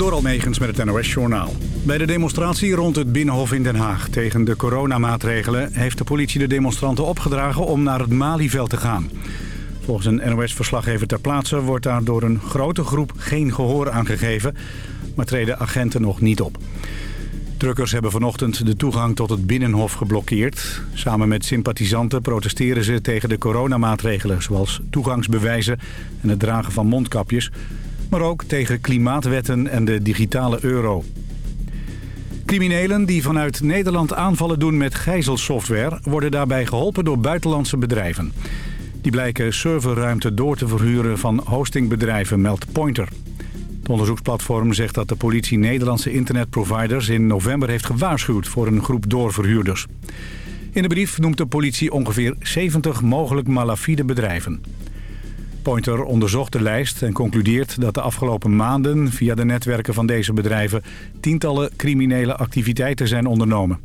Door Almegens met het NOS-journaal. Bij de demonstratie rond het Binnenhof in Den Haag tegen de coronamaatregelen... heeft de politie de demonstranten opgedragen om naar het Malieveld te gaan. Volgens een NOS-verslaggever ter plaatse wordt daar door een grote groep geen gehoor aangegeven... maar treden agenten nog niet op. Truckers hebben vanochtend de toegang tot het Binnenhof geblokkeerd. Samen met sympathisanten protesteren ze tegen de coronamaatregelen... zoals toegangsbewijzen en het dragen van mondkapjes... maar ook tegen klimaatwetten en de digitale euro. Criminelen die vanuit Nederland aanvallen doen met gijzelsoftware... worden daarbij geholpen door buitenlandse bedrijven. Die blijken serverruimte door te verhuren van hostingbedrijven, meldt Pointer. Het onderzoeksplatform zegt dat de politie Nederlandse internetproviders in november heeft gewaarschuwd voor een groep doorverhuurders. In de brief noemt de politie ongeveer 70 mogelijk malafide bedrijven. Pointer onderzocht de lijst en concludeert dat de afgelopen maanden via de netwerken van deze bedrijven tientallen criminele activiteiten zijn ondernomen.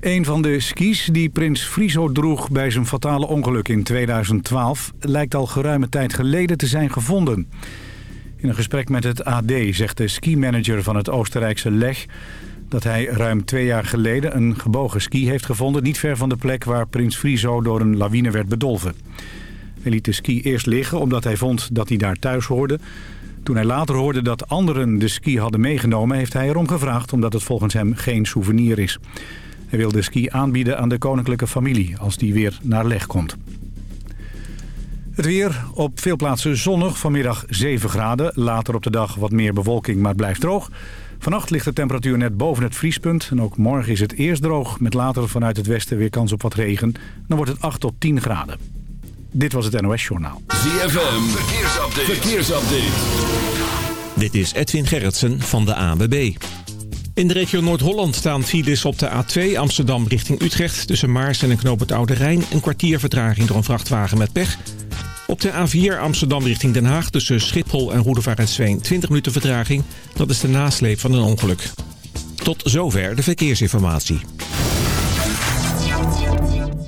Een van de skis die prins Friso droeg bij zijn fatale ongeluk in 2012 lijkt al geruime tijd geleden te zijn gevonden. In een gesprek met het AD zegt de skimanager van het Oostenrijkse Leg... dat hij ruim twee jaar geleden een gebogen ski heeft gevonden... niet ver van de plek waar prins Friso door een lawine werd bedolven. Hij liet de ski eerst liggen omdat hij vond dat hij daar thuis hoorde. Toen hij later hoorde dat anderen de ski hadden meegenomen... heeft hij erom gevraagd omdat het volgens hem geen souvenir is. Hij wil de ski aanbieden aan de koninklijke familie als die weer naar Leg komt. Het weer op veel plaatsen zonnig, vanmiddag 7 graden. Later op de dag wat meer bewolking, maar blijft droog. Vannacht ligt de temperatuur net boven het vriespunt. En ook morgen is het eerst droog, met later vanuit het westen weer kans op wat regen. Dan wordt het 8 tot 10 graden. Dit was het NOS Journaal. ZFM, verkeersupdate. verkeersupdate. Dit is Edwin Gerritsen van de ANWB. In de regio Noord-Holland staan files op de A2 Amsterdam richting Utrecht... tussen Maars en een knoop het Oude Rijn. Een kwartier vertraging door een vrachtwagen met pech... Op de A4 Amsterdam richting Den Haag tussen Schiphol en Roedevaart 20 minuten vertraging. Dat is de nasleep van een ongeluk. Tot zover de verkeersinformatie.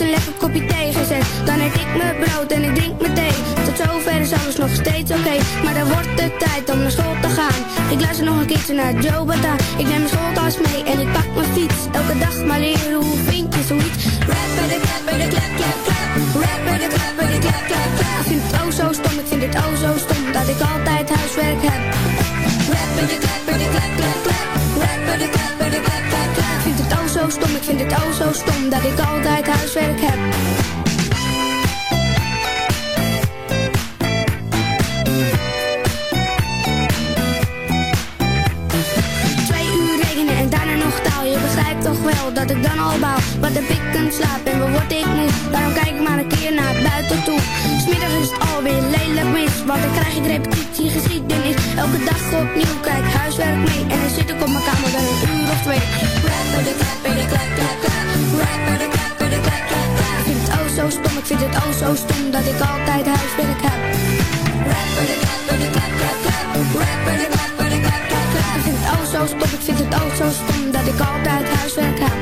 Een lekker kopje thee gezet. Dan eet ik mijn brood en ik drink mijn thee. Tot zover is alles nog steeds oké. Maar dan wordt het tijd om naar school te gaan. Ik luister nog een keertje naar Joe Bata Ik neem mijn schooltas mee en ik pak mijn fiets. Elke dag maar leren hoe vind je zoiets. Rapper de klapper de klap klap klap Rapper de klapper de klap klap klap Ik vind het oh zo stom, ik vind het oh zo stom Dat ik altijd huiswerk heb. Rapper de klapper oh zo stom Dat ik altijd huiswerk heb. Twee uur regenen en daarna nog taal. Je begrijpt toch wel dat ik dan al bouw Wat heb ik een slaap en waar word ik moe? Daarom kijk ik maar een keer naar buiten toe Smiddags is het alweer lelijk mis Want dan krijg ik repetitie geschiedenis. Elke dag opnieuw, kijk huiswerk mee. En dan zit ik op mijn kamer dan een uur of twee. Rapper de klapper de klap klap klap. Rapper de klapper de klap klap klap. Ik vind het oh zo stom, ik vind het oh zo stom Dat ik altijd huiswerk heb. Rapper de klapper de klap klap klap. Rapper de klapper de klap klap klap. Ik vind het oh zo stom, ik vind het oh zo stom Dat ik altijd huiswerk heb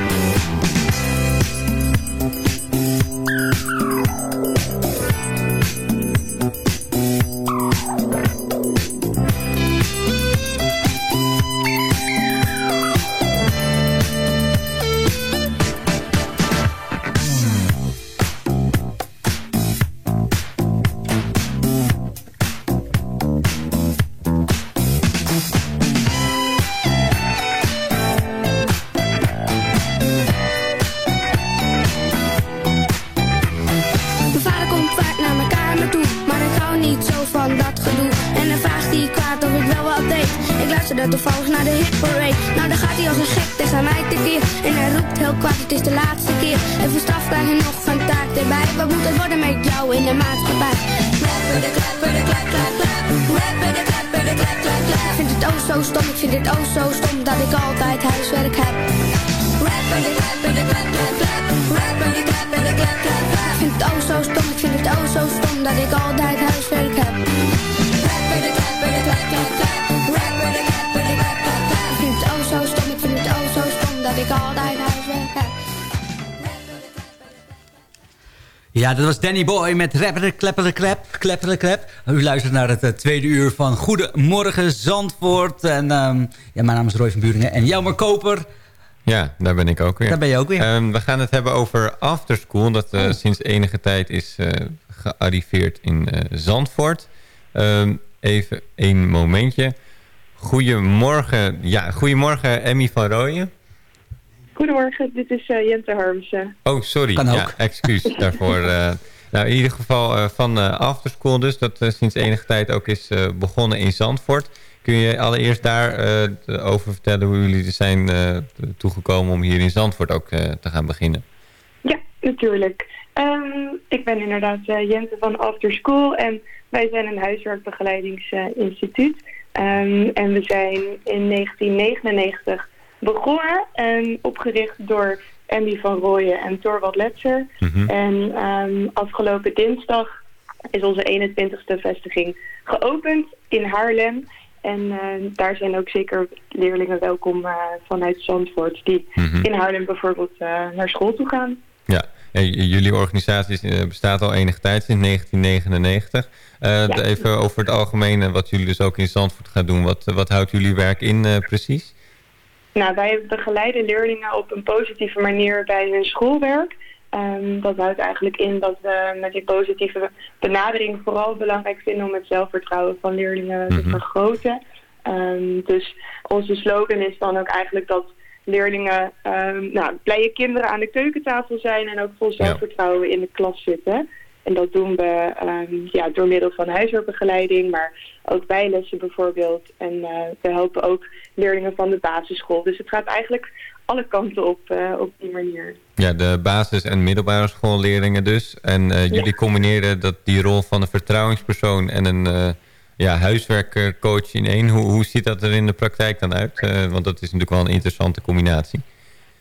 zo stom Dat ik altijd huiswerk heb Ik vind het oh zo stom, ik vind het oh zo stom Dat ik altijd huiswerk heb Ik vind het oh zo stom, ik vind het oh zo stom Dat ik altijd Ja, dat was Danny Boy met Rapper Klepper Klep. Klepper Klep. U luistert naar het uh, tweede uur van Goedemorgen Zandvoort. En um, ja, mijn naam is Roy van Buringen. En Jelmer Koper. Ja, daar ben ik ook weer. Daar ben je ook weer. Um, we gaan het hebben over Afterschool. Dat uh, oh. sinds enige tijd is uh, gearriveerd in Zandvoort. Um, even een momentje. Goedemorgen. Ja, goedemorgen Emmy van Rooyen. Goedemorgen, dit is uh, Jente Harmsen. Oh, sorry. Kan ook. Ja, excuus daarvoor. Uh, nou, in ieder geval uh, van Afterschool dus, dat sinds enige tijd ook is begonnen in Zandvoort. Kun je allereerst daarover over vertellen hoe jullie er zijn toegekomen om hier in Zandvoort ook te gaan beginnen? Ja, natuurlijk. Um, ik ben inderdaad Jente van Afterschool en wij zijn een huiswerkbegeleidingsinstituut. Um, en we zijn in 1999 begonnen en opgericht door Andy van Rooyen en Torwald Letser. Mm -hmm. En um, afgelopen dinsdag is onze 21ste vestiging geopend in Haarlem. En uh, daar zijn ook zeker leerlingen welkom uh, vanuit Zandvoort... die mm -hmm. in Haarlem bijvoorbeeld uh, naar school toe gaan. Ja, en jullie organisatie bestaat al enige tijd, sinds 1999. Ja. Even over het algemene, wat jullie dus ook in Zandvoort gaan doen. Wat, wat houdt jullie werk in precies? Nou, wij begeleiden leerlingen op een positieve manier bij hun schoolwerk. Um, dat houdt eigenlijk in dat we met die positieve benadering vooral belangrijk vinden om het zelfvertrouwen van leerlingen te vergroten. Um, dus onze slogan is dan ook eigenlijk dat leerlingen um, nou, blije kinderen aan de keukentafel zijn en ook vol zelfvertrouwen in de klas zitten. En dat doen we um, ja, door middel van huiswerkbegeleiding, maar ook bijlessen bijvoorbeeld. En uh, we helpen ook leerlingen van de basisschool. Dus het gaat eigenlijk alle kanten op, uh, op die manier. Ja, de basis- en middelbare schoolleerlingen dus. En uh, jullie ja. combineren dat, die rol van een vertrouwingspersoon en een ja, huiswerkcoach in één. Hoe, hoe ziet dat er in de praktijk dan uit? want dat is natuurlijk wel een interessante combinatie.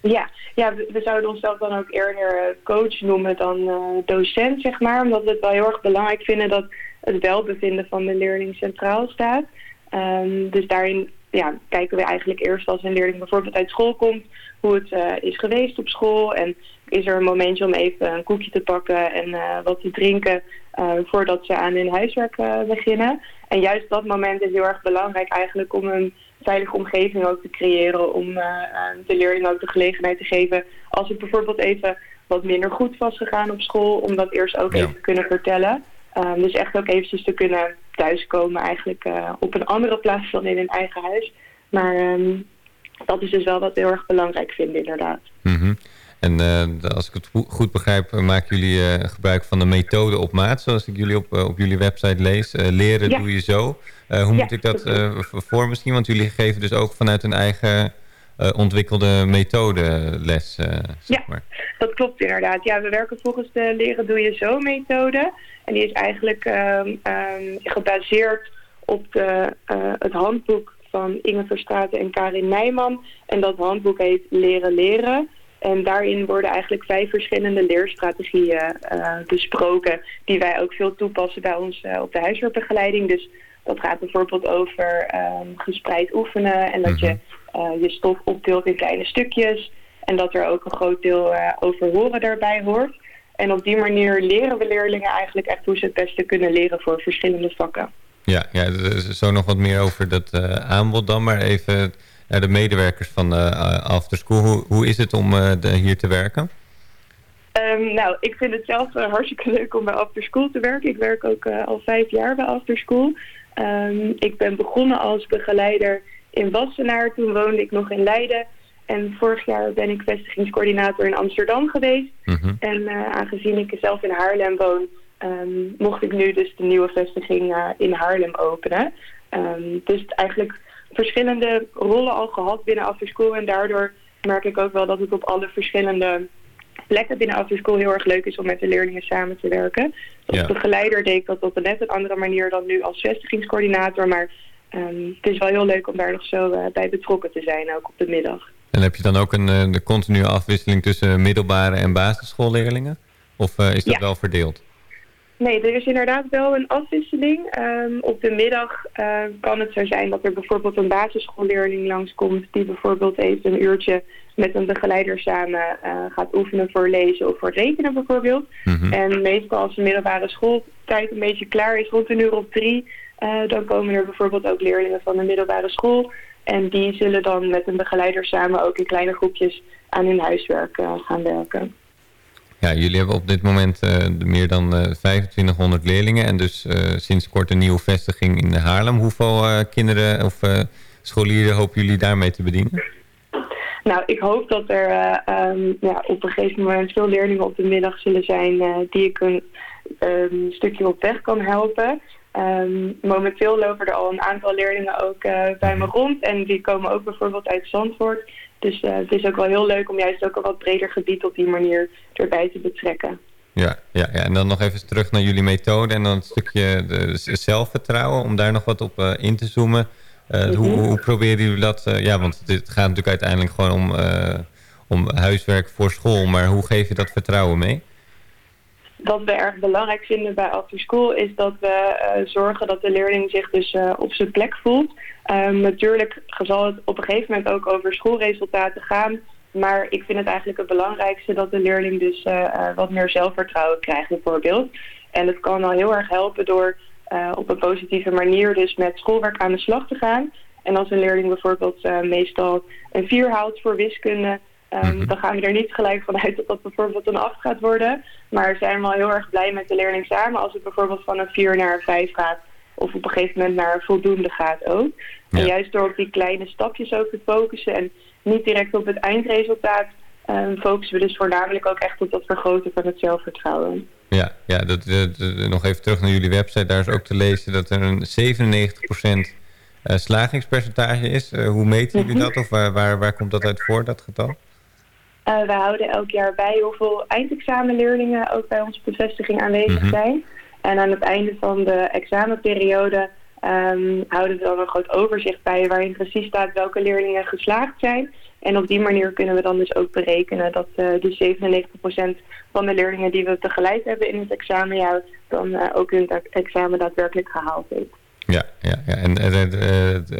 Ja, ja we, zouden onszelf dan ook eerder coach noemen dan uh, docent, zeg maar. Omdat we het wel heel erg belangrijk vinden dat het welbevinden van de leerling centraal staat. Um, dus daarin ja, kijken we eigenlijk eerst als een leerling bijvoorbeeld uit school komt... hoe het uh, is geweest op school. En is er een momentje om even een koekje te pakken en wat te drinken... voordat ze aan hun huiswerk beginnen. En juist dat moment is heel erg belangrijk eigenlijk om een veilige omgeving ook te creëren om de leerlingen ook de gelegenheid te geven als het bijvoorbeeld even wat minder goed was gegaan op school, om dat eerst ook ja. even te kunnen vertellen. Um, dus echt ook eventjes te kunnen thuiskomen eigenlijk uh, op een andere plaats dan in hun eigen huis. Maar um, dat is dus wel wat we heel erg belangrijk vinden inderdaad. Mm -hmm. En uh, als ik het goed begrijp, maken jullie uh, gebruik van de methode op maat, zoals ik jullie op, uh, op jullie website lees. leren ja. doe je zo. hoe ja, moet ik dat voor misschien? Want jullie geven dus ook vanuit een eigen ontwikkelde methode les. zeg ja, maar. dat klopt inderdaad. Ja, we werken volgens de leren doe je zo methode. En die is eigenlijk um, um, gebaseerd op de, het handboek van Inge Verstraeten en Karin Nijman. En dat handboek heet Leren Leren. En daarin worden eigenlijk vijf verschillende leerstrategieën uh, besproken... die wij ook veel toepassen bij ons uh, op de huiswerkbegeleiding. Dus dat gaat bijvoorbeeld over um, gespreid oefenen... en dat je uh, je stof opdeelt in kleine stukjes... en dat er ook een groot deel over horen daarbij hoort. En op die manier leren we leerlingen eigenlijk echt hoe ze het beste kunnen leren voor verschillende vakken. Ja, ja zo nog wat meer over dat aanbod dan, maar even de medewerkers van uh, Afterschool. Hoe, hoe is het om de, hier te werken? Um, nou, ik vind het zelf hartstikke leuk om bij Afterschool te werken. Ik werk ook al vijf jaar bij Afterschool. Um, ik ben begonnen als begeleider in Wassenaar. Toen woonde ik nog in Leiden. En vorig jaar ben ik vestigingscoördinator in Amsterdam geweest. Mm -hmm. En aangezien ik zelf in Haarlem woon... Um, mocht ik nu dus de nieuwe vestiging in Haarlem openen. dus eigenlijk verschillende rollen al gehad binnen After School. En daardoor merk ik ook wel dat het op alle verschillende plekken binnen After School heel erg leuk is om met de leerlingen samen te werken. Als ja. begeleider deed ik dat op een net een andere manier dan nu als vestigingscoördinator. Maar um, het is wel heel leuk om daar nog zo uh, bij betrokken te zijn, ook op de middag. En heb je dan ook een uh, de continue afwisseling tussen middelbare en basisschoolleerlingen? Of uh, is dat ja. wel verdeeld? Nee, er is inderdaad wel een afwisseling. Um, op de middag uh, kan het zo zijn dat er bijvoorbeeld een basisschoolleerling langskomt... die bijvoorbeeld even een uurtje met een begeleider samen uh, gaat oefenen voor lezen of voor rekenen bijvoorbeeld. Mm -hmm. En meestal als de middelbare schooltijd een beetje klaar is, rond een uur of drie... Uh, dan komen er bijvoorbeeld ook leerlingen van de middelbare school... En die zullen dan met een begeleider samen ook in kleine groepjes aan hun huiswerk gaan werken. Ja, jullie hebben op dit moment uh, meer dan uh, 2500 leerlingen en dus uh, sinds kort een nieuwe vestiging in Haarlem. Hoeveel kinderen of scholieren hopen jullie daarmee te bedienen? Nou, ik hoop dat er um, ja, op een gegeven moment veel leerlingen op de middag zullen zijn die ik een um, stukje op weg kan helpen. Um, momenteel lopen er al een aantal leerlingen ook bij me rond en die komen ook bijvoorbeeld uit Zandvoort. Dus uh, het is ook wel heel leuk om juist ook een wat breder gebied op die manier erbij te betrekken. Ja, ja, ja, en dan nog even terug naar jullie methode en dan een stukje de zelfvertrouwen, om daar nog wat op uh, in te zoomen. Uh, mm -hmm. hoe, hoe proberen jullie dat? ja, want het gaat natuurlijk uiteindelijk gewoon om, om huiswerk voor school, maar hoe geef je dat vertrouwen mee? Wat we erg belangrijk vinden bij After School is dat we uh, zorgen dat de leerling zich dus uh, op zijn plek voelt. Um, natuurlijk zal het op een gegeven moment ook over schoolresultaten gaan. Maar ik vind het eigenlijk het belangrijkste dat de leerling dus uh, wat meer zelfvertrouwen krijgt bijvoorbeeld. En het kan al heel erg helpen door op een positieve manier dus met schoolwerk aan de slag te gaan. En als een leerling bijvoorbeeld meestal een 4 haalt voor wiskunde... Um, dan gaan we er niet gelijk vanuit dat dat bijvoorbeeld een 8 gaat worden. Maar zijn we al heel erg blij met de leerling samen als het bijvoorbeeld van een 4 naar een 5 gaat. Of op een gegeven moment naar een voldoende gaat ook. Ja. En juist door op die kleine stapjes ook te focussen en niet direct op het eindresultaat... Um, focussen we dus voornamelijk ook echt op dat vergroten van het zelfvertrouwen. Ja, ja dat, dat, dat, nog even terug naar jullie website. Daar is ook te lezen dat er een 97% uh, slagingspercentage is. Uh, hoe meten jullie dat of waar, waar, waar komt dat uit voor, dat getal? Uh, we houden elk jaar bij hoeveel eindexamenleerlingen ook bij onze bevestiging aanwezig mm -hmm. zijn. En aan het einde van de examenperiode um, houden we dan een groot overzicht bij waarin precies staat welke leerlingen geslaagd zijn. En op die manier kunnen we dan dus ook berekenen dat uh, die 97% van de leerlingen die we tegelijk hebben in het examenjaar dan uh, ook hun examen daadwerkelijk gehaald heeft. Ja, ja, ja. en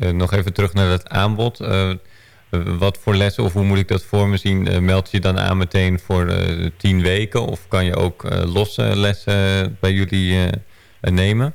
uh, nog even terug naar het aanbod. Wat voor lessen of hoe moet ik dat voor me zien? meld je dan aan meteen voor tien weken of kan je ook losse lessen bij jullie nemen?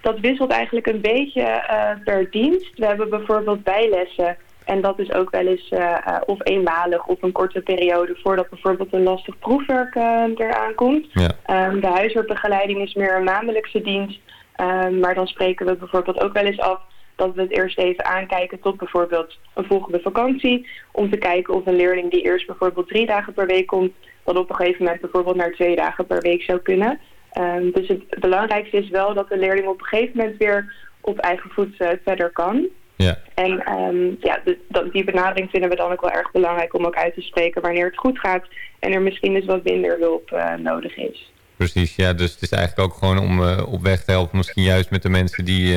Dat wisselt eigenlijk een beetje per dienst. We hebben bijvoorbeeld bijlessen en dat is ook wel eens uh, of eenmalig of een korte periode voordat bijvoorbeeld een lastig proefwerk uh, eraan komt. Ja. Um, de huiswerkbegeleiding is meer een maandelijkse dienst. Um, maar dan spreken we bijvoorbeeld ook wel eens af dat we het eerst even aankijken tot bijvoorbeeld een volgende vakantie. Om te kijken of een leerling die eerst bijvoorbeeld drie dagen per week komt, dan op een gegeven moment bijvoorbeeld naar twee dagen per week zou kunnen. Um, dus het belangrijkste is wel dat de leerling op een gegeven moment weer op eigen voet verder kan. Ja. En um, ja, de, die benadering vinden we dan ook wel erg belangrijk om ook uit te spreken wanneer het goed gaat en er misschien dus wat minder hulp uh, nodig is. Precies, ja, dus het is eigenlijk ook gewoon om uh, op weg te helpen, misschien juist met de mensen die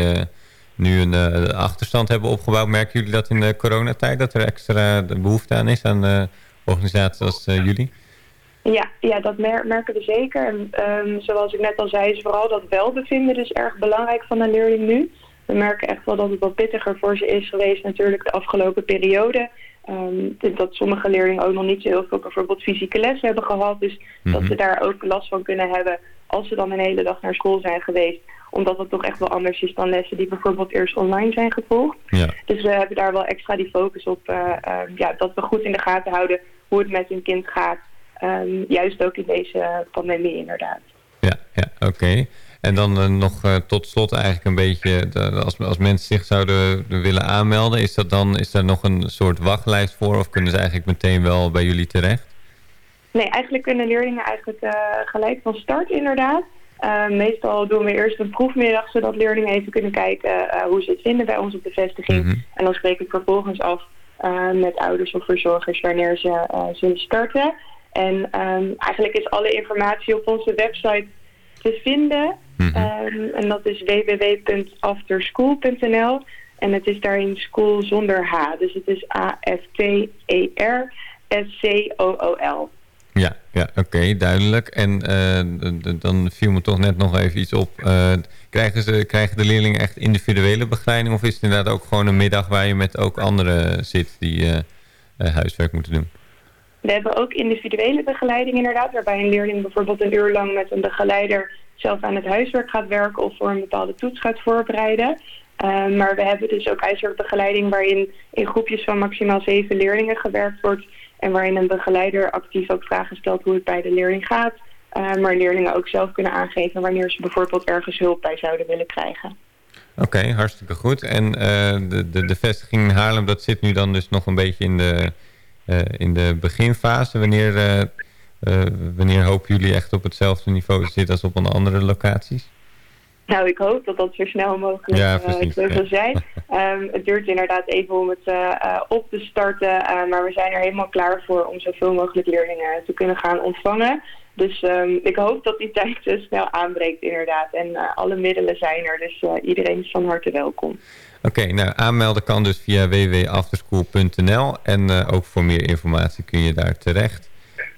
nu een achterstand hebben opgebouwd. Merken jullie dat in de coronatijd, dat er extra behoefte aan is aan organisaties als jullie? Ja, ja, dat mer merken we zeker. En um, zoals ik net al zei, is vooral dat welbevinden dus erg belangrijk van een leerling nu we merken echt wel dat het wat pittiger voor ze is geweest natuurlijk de afgelopen periode. Um, dat sommige leerlingen ook nog niet zo heel veel bijvoorbeeld fysieke les hebben gehad. Dus mm -hmm. dat ze daar ook last van kunnen hebben als ze dan een hele dag naar school zijn geweest. Omdat het toch echt wel anders is dan lessen die bijvoorbeeld eerst online zijn gevolgd. Ja. Dus we hebben daar wel extra die focus op. Uh, uh, ja, dat we goed in de gaten houden hoe het met hun kind gaat. Um, juist ook in deze pandemie inderdaad. Ja, ja oké. Okay. En dan uh, nog uh, tot slot eigenlijk een beetje, als, als mensen zich zouden willen aanmelden, is, dat dan, is daar nog een soort wachtlijst voor of kunnen ze eigenlijk meteen wel bij jullie terecht? Nee, eigenlijk kunnen leerlingen eigenlijk gelijk van start inderdaad. Meestal doen we eerst een proefmiddag, zodat leerlingen even kunnen kijken hoe ze het vinden bij ons op de vestiging. Mhm. En dan spreek ik vervolgens af met ouders of verzorgers wanneer ze zullen starten. En ehm, eigenlijk is alle informatie op onze website te vinden. Mhm. Ehm, en dat is www.afterschool.nl. En het is daarin school zonder H. Dus het is A-F-T-E-R-S-C-O-O-L. Ja, ja oké, duidelijk. En uh, dan viel me toch net nog even iets op. Uh, krijgen, ze, krijgen de leerlingen echt individuele begeleiding? Of is het inderdaad ook gewoon een middag waar je met ook anderen zit die uh, huiswerk moeten doen? We hebben ook individuele begeleiding inderdaad, waarbij een leerling bijvoorbeeld een uur lang met een begeleider zelf aan het huiswerk gaat werken of voor een bepaalde toets gaat voorbereiden. Maar we hebben dus ook huiswerkbegeleiding waarin in groepjes van maximaal zeven leerlingen gewerkt wordt. En waarin een begeleider actief ook vragen stelt hoe het bij de leerling gaat. Uh, maar leerlingen ook zelf kunnen aangeven wanneer ze bijvoorbeeld ergens hulp bij zouden willen krijgen. Oké, hartstikke goed. En uh, de, de, de vestiging in Haarlem, dat zit nu dan dus nog een beetje in de, in de beginfase. Wanneer, wanneer hopen jullie echt op hetzelfde niveau te zitten als op een andere locaties? Nou, ik hoop dat dat zo snel mogelijk ja, uh, zo zal zijn. um, het duurt inderdaad even om het uh, uh, op te starten, maar we zijn er helemaal klaar voor om zoveel mogelijk leerlingen te kunnen gaan ontvangen. Dus um, ik hoop dat die tijd zo snel aanbreekt inderdaad. En alle middelen zijn er, dus iedereen is van harte welkom. Oké, okay, nou aanmelden kan dus via www.afterschool.nl en ook voor meer informatie kun je daar terecht.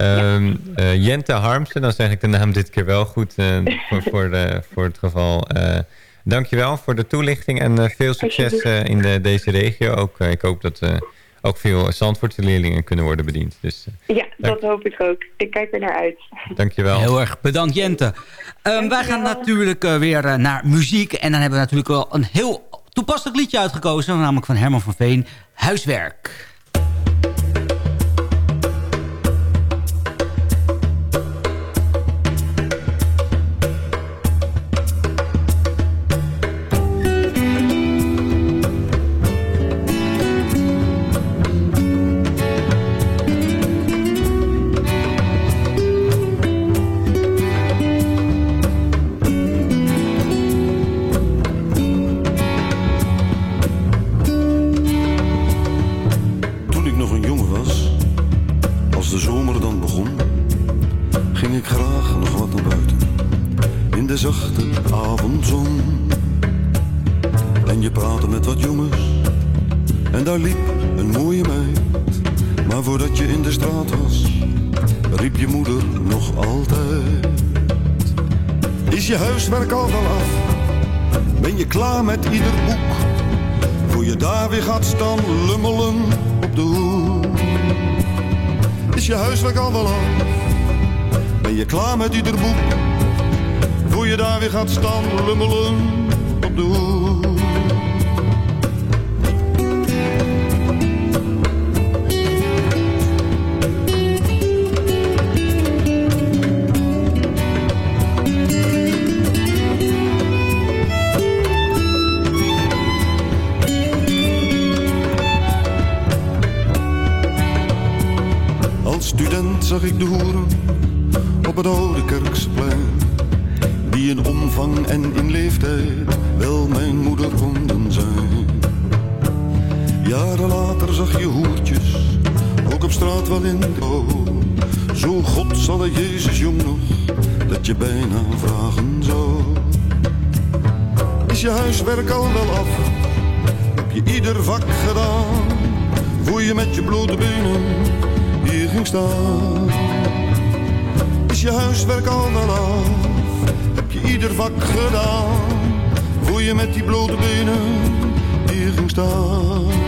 Um, uh, Jente Harmsen, dan zeg ik de naam dit keer wel goed uh, voor, voor, de, voor het geval. Uh, dankjewel voor de toelichting en veel succes in de, deze regio. Ook, ik hoop dat ook veel Zandvoortse leerlingen kunnen worden bediend. Dus, ja, dat hoop ik ook. Ik kijk er naar uit. Dankjewel. Heel erg bedankt Jente. Um, wij gaan natuurlijk weer naar muziek. En dan hebben we natuurlijk wel een heel toepasselijk liedje uitgekozen. Namelijk van Herman van Veen, Huiswerk. huiswerk staan lummelen op de hoek. zag ik de hoeren op het oude kerksplein. Omvang en in leeftijd wel mijn moeder konden zijn. Jaren later zag je hoertjes, ook op straat wel in de Zo God zal het Jezus jong nog, dat je bijna vragen zou. Is je huiswerk al wel af? Heb je ieder vak gedaan? Voel je met je blote benen hier ging staan. Is je huiswerk al wel af? Ieder vak gedaan? Voor je met die blote benen hier ging staan.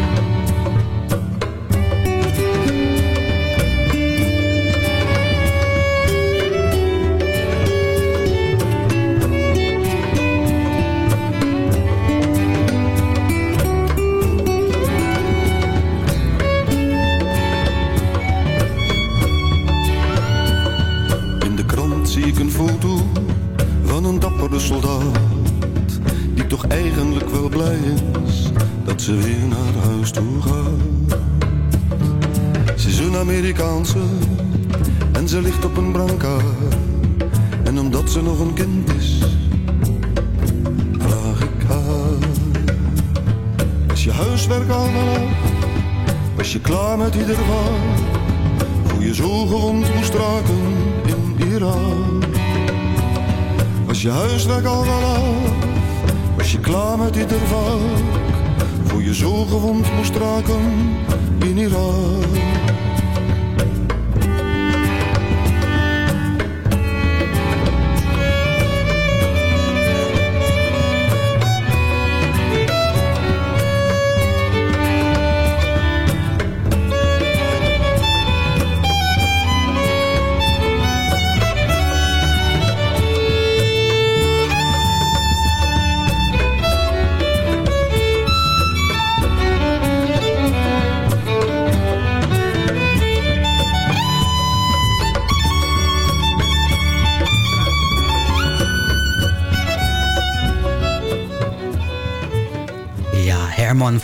Ze weer naar huis toe gaat Ze is een Amerikaanse En ze ligt op een brancard En omdat ze nog een kind is, vraag ik haar. Is je huiswerk al? Was je klaar met ieder waar? Hoe je zo gewond moest raken in Iran? Was je huiswerk al af? Was je klaar met ieder vak? Je zo gewond moest raken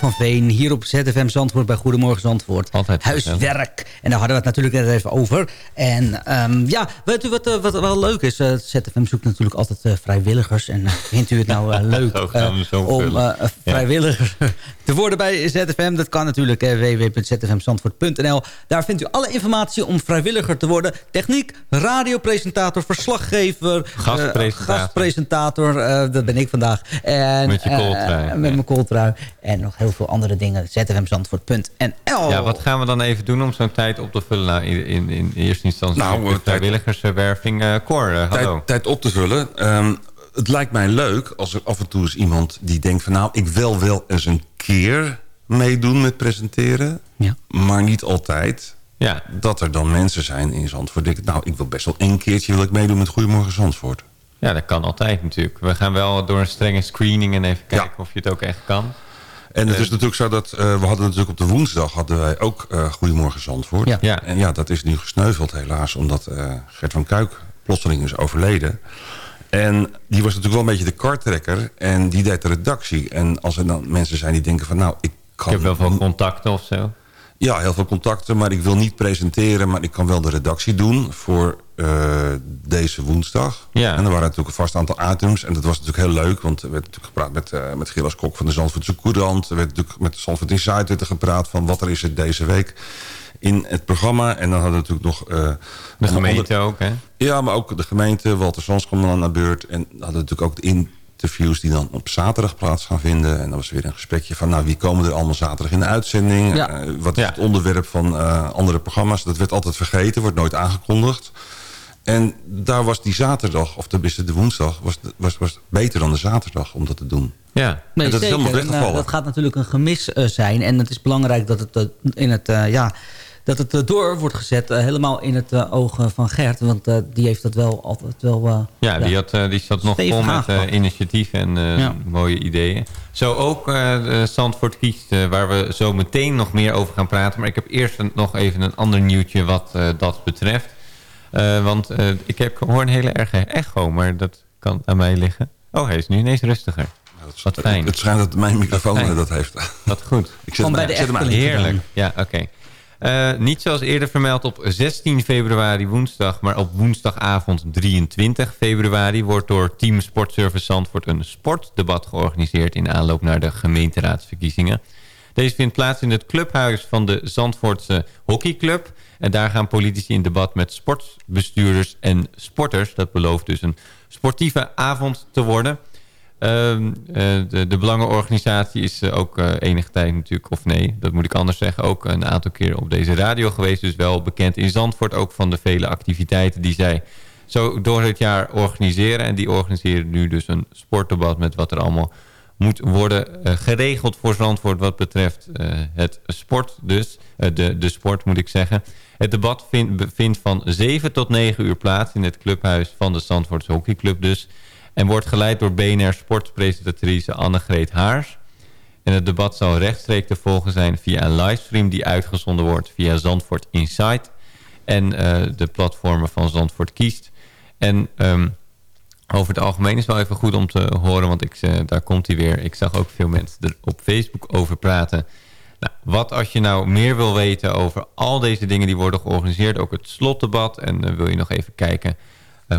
van Veen hier op ZFM Zandvoort bij Goedemorgen Zandvoort. Altijd Huiswerk. En daar hadden we het natuurlijk net even over. En um, ja, weet u wat, uh, wat wel leuk is? Uh, ZFM zoekt natuurlijk altijd uh, vrijwilligers. En vindt u het nou leuk om vrijwilliger te worden bij ZFM? Dat kan natuurlijk www.zfmzandvoort.nl. Daar vindt u alle informatie om vrijwilliger te worden. Techniek, radiopresentator, verslaggever, gastpresentator. gastpresentator dat ben ik vandaag. En, met je kooltrui. met mijn kooltrui. En nog heel veel andere dingen. zfmzandvoort.nl Ja, wat gaan we dan even doen om zo'n tijd op te vullen? Nou, in, in, in eerste instantie nou, vrijwilligerswerving. Uh, Cor, uh, hallo. Tijd, tijd, op te vullen. Um, het lijkt mij leuk als er af en toe is iemand die denkt van... nou, ik wil wel eens een keer meedoen met presenteren. Ja. Maar niet altijd. Ja. Dat er dan mensen zijn in Zandvoort. Die nou, ik wil best wel één keertje wil ik meedoen met Goedemorgen Zandvoort. Ja, dat kan altijd natuurlijk. We gaan wel door een strenge screening en even kijken of je het ook echt kan. En het is natuurlijk zo dat, uh, we hadden natuurlijk op de woensdag hadden wij ook uh, Goedemorgen Zandvoort. Ja. ja. En ja, dat is nu gesneuveld helaas, omdat uh, Gert van Kuik plotseling is overleden. En die was natuurlijk wel een beetje de kartrekker en die deed de redactie. En als er dan mensen zijn die denken van nou, ik kan... Ik heb wel veel contacten of zo. Ja, heel veel contacten, maar ik wil niet presenteren... maar ik kan wel de redactie doen voor uh, deze woensdag. Ja. En er waren natuurlijk een vast aantal items. En dat was natuurlijk heel leuk, want er werd natuurlijk gepraat met, uh, met Gilles Kok van de Zandvoortse Courant. Er werd natuurlijk met de Zandvoort Insight gepraat van wat er is er deze week in het programma. En dan hadden we natuurlijk nog... Uh, de gemeente ook, hè? Ja, maar ook de gemeente. Walter Sans kwam dan naar beurt. En hadden natuurlijk ook de interviews die dan op zaterdag plaats gaan vinden. En dan was weer een gesprekje van... nou, wie komen er allemaal zaterdag in de uitzending? Ja. Uh, wat is ja. het onderwerp van uh, andere programma's? Dat werd altijd vergeten, wordt nooit aangekondigd. En daar was die zaterdag, of tenminste de woensdag... was, was, was beter dan de zaterdag om dat te doen. Ja, nee, dat zeker. is helemaal weggevallen. En, uh, dat gaat natuurlijk een gemis uh, zijn. En het is belangrijk dat het uh, in het... ja, dat het door wordt gezet, helemaal in het oog van Gert. Want die heeft dat wel altijd wel... ja, die, had, die zat nog vol met initiatieven en ja. mooie ideeën. Zo ook Zandvoort kiest, waar we zo meteen nog meer over gaan praten. Maar ik heb eerst nog even een ander nieuwtje wat dat betreft. Uh, want uh, ik heb, hoor een hele erge echo, maar dat kan aan mij liggen. Oh, hij is nu ineens rustiger. Nou, wat fijn. Het schijnt dat mijn microfoon dat, dat heeft. Wat goed. ik zet, bij de zet hem aan. Heerlijk. Ja, oké. Okay. Uh, niet zoals eerder vermeld op 16 februari woensdag... maar op woensdagavond 23 februari... wordt door Team Sportservice Zandvoort een sportdebat georganiseerd... in aanloop naar de gemeenteraadsverkiezingen. Deze vindt plaats in het clubhuis van de Zandvoortse hockeyclub... En daar gaan politici in debat met sportbestuurders en sporters. Dat belooft dus een sportieve avond te worden. Uh, de, de belangenorganisatie is uh, ook uh, enige tijd natuurlijk, of nee, dat moet ik anders zeggen, ook een aantal keer op deze radio geweest. Dus wel bekend in Zandvoort, ook van de vele activiteiten die zij zo door het jaar organiseren. En die organiseren nu dus een sportdebat met wat er allemaal moet worden geregeld voor Zandvoort wat betreft het sport dus. de, de sport moet ik zeggen. Het debat vindt van 7 tot 9 uur plaats in het clubhuis van de Zandvoortse hockeyclub dus. En wordt geleid door BNR sportpresentatrice Annegreet Haars. En het debat zal rechtstreeks te volgen zijn via een livestream die uitgezonden wordt via Zandvoort Insight. En de platformen van Zandvoort Kiest. En um, over het algemeen is wel even goed om te horen, want ik, uh, daar komt hij weer. Ik zag ook veel mensen er op Facebook over praten nou, wat als je nou meer wil weten over al deze dingen die worden georganiseerd, ook het slotdebat. En uh, wil je nog even kijken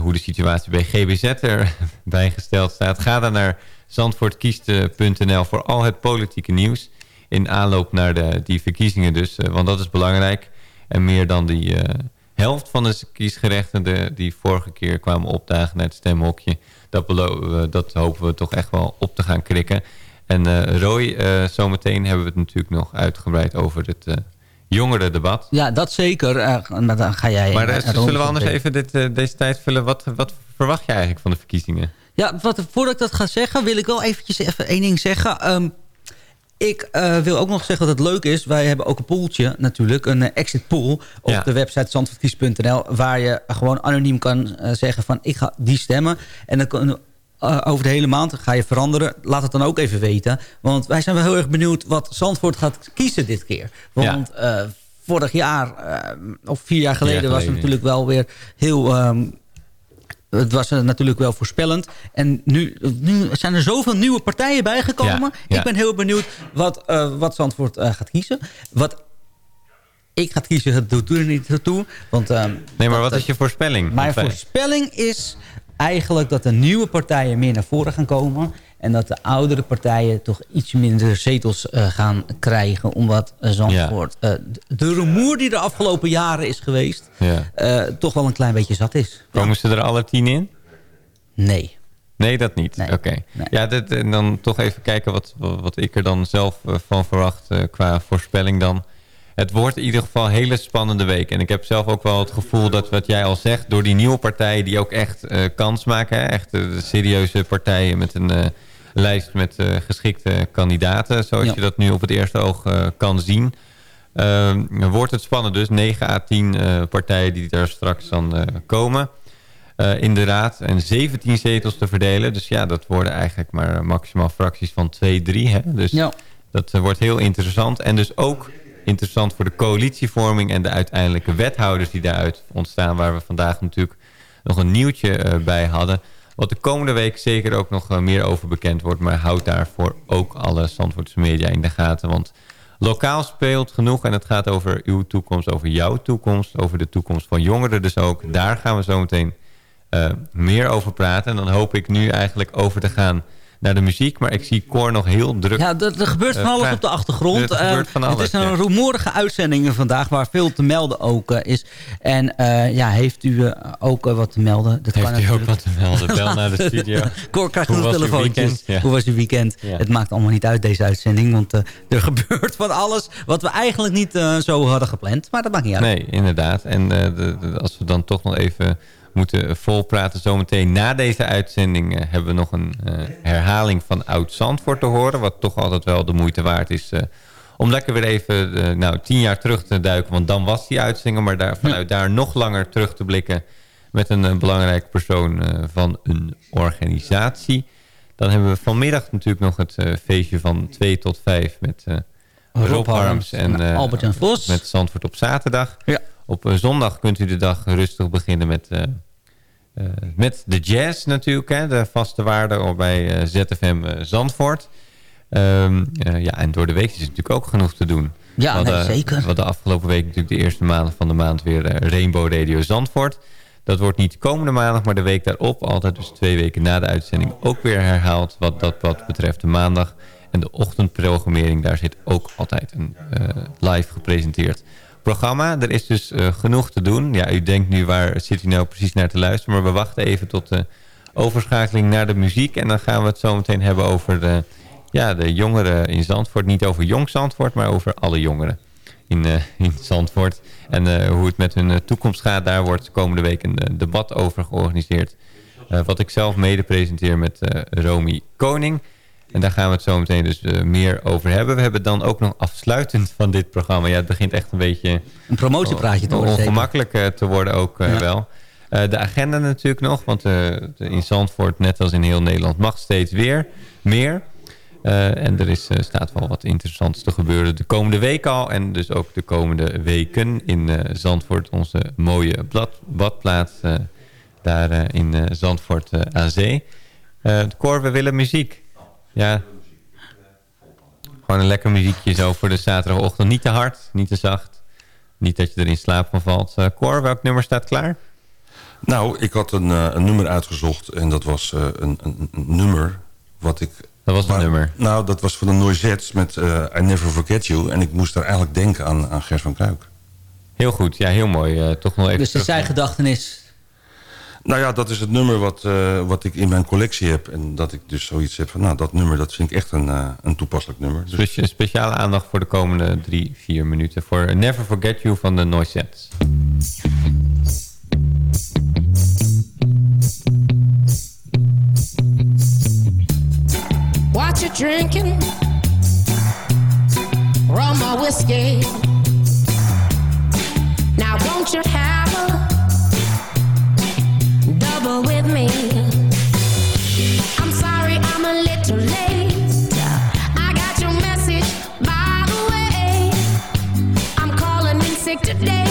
hoe de situatie bij GBZ erbij gesteld staat. Ga dan naar zandvoortkiest.nl voor al het politieke nieuws. In aanloop naar de, die verkiezingen dus. want dat is belangrijk. En meer dan die helft van de kiesgerechtigden die vorige keer kwamen opdagen naar het stemhokje. Dat, dat hopen we toch echt wel op te gaan krikken. En uh, Roy, uh, zometeen hebben we het natuurlijk nog uitgebreid over het uh, jongerendebat. Ja, dat zeker. maar dan ga jij... Maar zullen we anders even dit, deze tijd vullen? Wat, wat verwacht je eigenlijk van de verkiezingen? Ja, wat, voordat ik dat ga zeggen, wil ik wel eventjes even één ding zeggen. Um, ik uh, wil ook nog zeggen dat het leuk is. Wij hebben ook een poeltje natuurlijk. Een uh, exit pool op ja. de website zandvoortkies.nl. Waar je gewoon anoniem kan uh, zeggen van ik ga die stemmen. En dan kan, over de hele maand ga je veranderen. Laat het dan ook even weten. Want wij zijn wel heel erg benieuwd wat Zandvoort gaat kiezen dit keer. Want ja. vorig jaar of vier jaar geleden, jaar geleden was het natuurlijk wel weer heel... Um, het was natuurlijk wel voorspellend. En nu, nu zijn er zoveel nieuwe partijen bijgekomen. Ik ben heel benieuwd wat, uh, wat Zandvoort uh, gaat kiezen. Wat ik ga kiezen, dat doet er niet toe. Want, uh, nee, maar wat is je voorspelling? Mijn voorspelling is eigenlijk dat de nieuwe partijen meer naar voren gaan komen. En dat de oudere partijen toch iets minder zetels uh, gaan krijgen. Omdat uh, Zandvoort, ja. uh, de rumoer die de afgelopen jaren is geweest... Ja. toch wel een klein beetje zat is. Komen ja. ze er alle tien in? Nee. Nee, dat niet. Nee. Oké. Okay. Nee. Ja, dit, en dan toch even kijken wat, wat ik er dan zelf van verwacht qua voorspelling dan. Het wordt in ieder geval een hele spannende week. En ik heb zelf ook wel het gevoel dat wat jij al zegt... door die nieuwe partijen die ook echt kans maken... Hè, echt serieuze partijen met een lijst met uh, geschikte kandidaten. Zoals ja. je dat nu op het eerste oog uh, kan zien. Uh, wordt het spannend dus. 9 à 10 uh, partijen die daar straks dan komen in de raad. En 17 zetels te verdelen. Dus ja, dat worden eigenlijk maar maximaal fracties van 2, 3. Hè? Dus ja. dat wordt heel interessant. En dus ook interessant voor de coalitievorming... en de uiteindelijke wethouders die daaruit ontstaan... waar we vandaag natuurlijk nog een nieuwtje bij hadden... Wat de komende week zeker ook nog meer over bekend wordt. Maar houd daarvoor ook alle Zandvoortse media in de gaten. Want lokaal speelt genoeg. En het gaat over uw toekomst, over jouw toekomst. Over de toekomst van jongeren dus ook. Daar gaan we zo meteen uh, meer over praten. En dan hoop ik nu eigenlijk over te gaan naar de muziek. Maar ik zie Cor nog heel druk. Ja, er, er gebeurt van alles uh, op de achtergrond. Er gebeurt van alles, het is een rumoerige uitzending vandaag waar veel te melden ook uh, is. En ja, heeft u ook wat te melden? Dat heeft kan u ook wat te melden? Bel naar de studio. Cor krijgt nog telefoontjes. Ja. Hoe was uw weekend? Ja. Het maakt allemaal niet uit deze uitzending. Want er gebeurt van alles wat we eigenlijk niet zo hadden gepland. Maar dat maakt niet uit. Nee, inderdaad. En de, de, als we dan toch nog even moeten volpraten. Zometeen na deze uitzending uh, hebben we nog een uh, herhaling van Oud Zandvoort te horen. Wat toch altijd wel de moeite waard is. Uh, om lekker weer even nou, tien jaar terug te duiken. Want dan was die uitzending. Maar daar, vanuit daar nog langer terug te blikken. Met een belangrijk persoon van een organisatie. Dan hebben we vanmiddag natuurlijk nog het feestje van 2 tot 5 met Rob, Rob Harms en, en Albert en Vos. Met Zandvoort op zaterdag. Ja. Op zondag kunt u de dag rustig beginnen met, uh, uh, met de jazz natuurlijk. Hè, de vaste waarde bij ZFM Zandvoort. Um, ja, en door de week is het natuurlijk ook genoeg te doen. Ja, nee, zeker. We hadden afgelopen week natuurlijk de eerste maandag van de maand weer Rainbow Radio Zandvoort. Dat wordt niet de komende maandag, maar de week daarop, altijd dus twee weken na de uitzending, ook weer herhaald wat dat wat betreft de maandag. En de ochtendprogrammering, daar zit ook altijd een live gepresenteerd programma. Er is dus uh, genoeg te doen. Ja, u denkt nu, waar zit u nou precies naar te luisteren? Maar we wachten even tot de overschakeling naar de muziek. En dan gaan we het zo meteen hebben over de, ja, de jongeren in Zandvoort. Niet over jong Zandvoort, maar over alle jongeren in, uh, in Zandvoort. En uh, hoe het met hun toekomst gaat, daar wordt komende week een debat over georganiseerd. wat ik zelf mede presenteer met Romy Koning. En daar gaan we het zo meteen dus uh, meer over hebben. We hebben dan ook nog afsluitend van dit programma. Ja, het begint echt een beetje... Een promotiepraatje te worden. Ongemakkelijk uh, te worden ook uh, ja. wel. de agenda natuurlijk nog. Want in Zandvoort, net als in heel Nederland, mag steeds weer meer. en er is, staat wel wat interessants te gebeuren de komende week al. En dus ook de komende weken in Zandvoort. Onze mooie blad, badplaats daar in Zandvoort aan zee. Cor, we willen muziek. Ja. Gewoon een lekker muziekje zo voor de zaterdagochtend. Niet te hard, niet te zacht. Niet dat je er in slaap van valt. Uh, Cor, welk nummer staat klaar? Nou, ik had een, een nummer uitgezocht en dat was een, een, een, nummer wat ik... Dat was een nummer? Nou, dat was van de Noisettes met I Never Forget You. En ik moest daar eigenlijk denken aan, aan Gers van Kuik. Heel goed, ja, heel mooi. toch nog even dus de zijn gedachtenis nou ja, dat is het nummer wat, uh, wat ik in mijn collectie heb. En dat ik dus zoiets heb van, nou, dat nummer, dat vind ik echt een, uh, een toepasselijk nummer. Dus... Spe speciale aandacht voor de komende drie, vier minuten. Voor Never Forget You van de Noisettes. What you drinking? Rum or whiskey? Now won't you have a I'm sorry, I'm a little late. I got your message, by the way. I'm calling in sick today.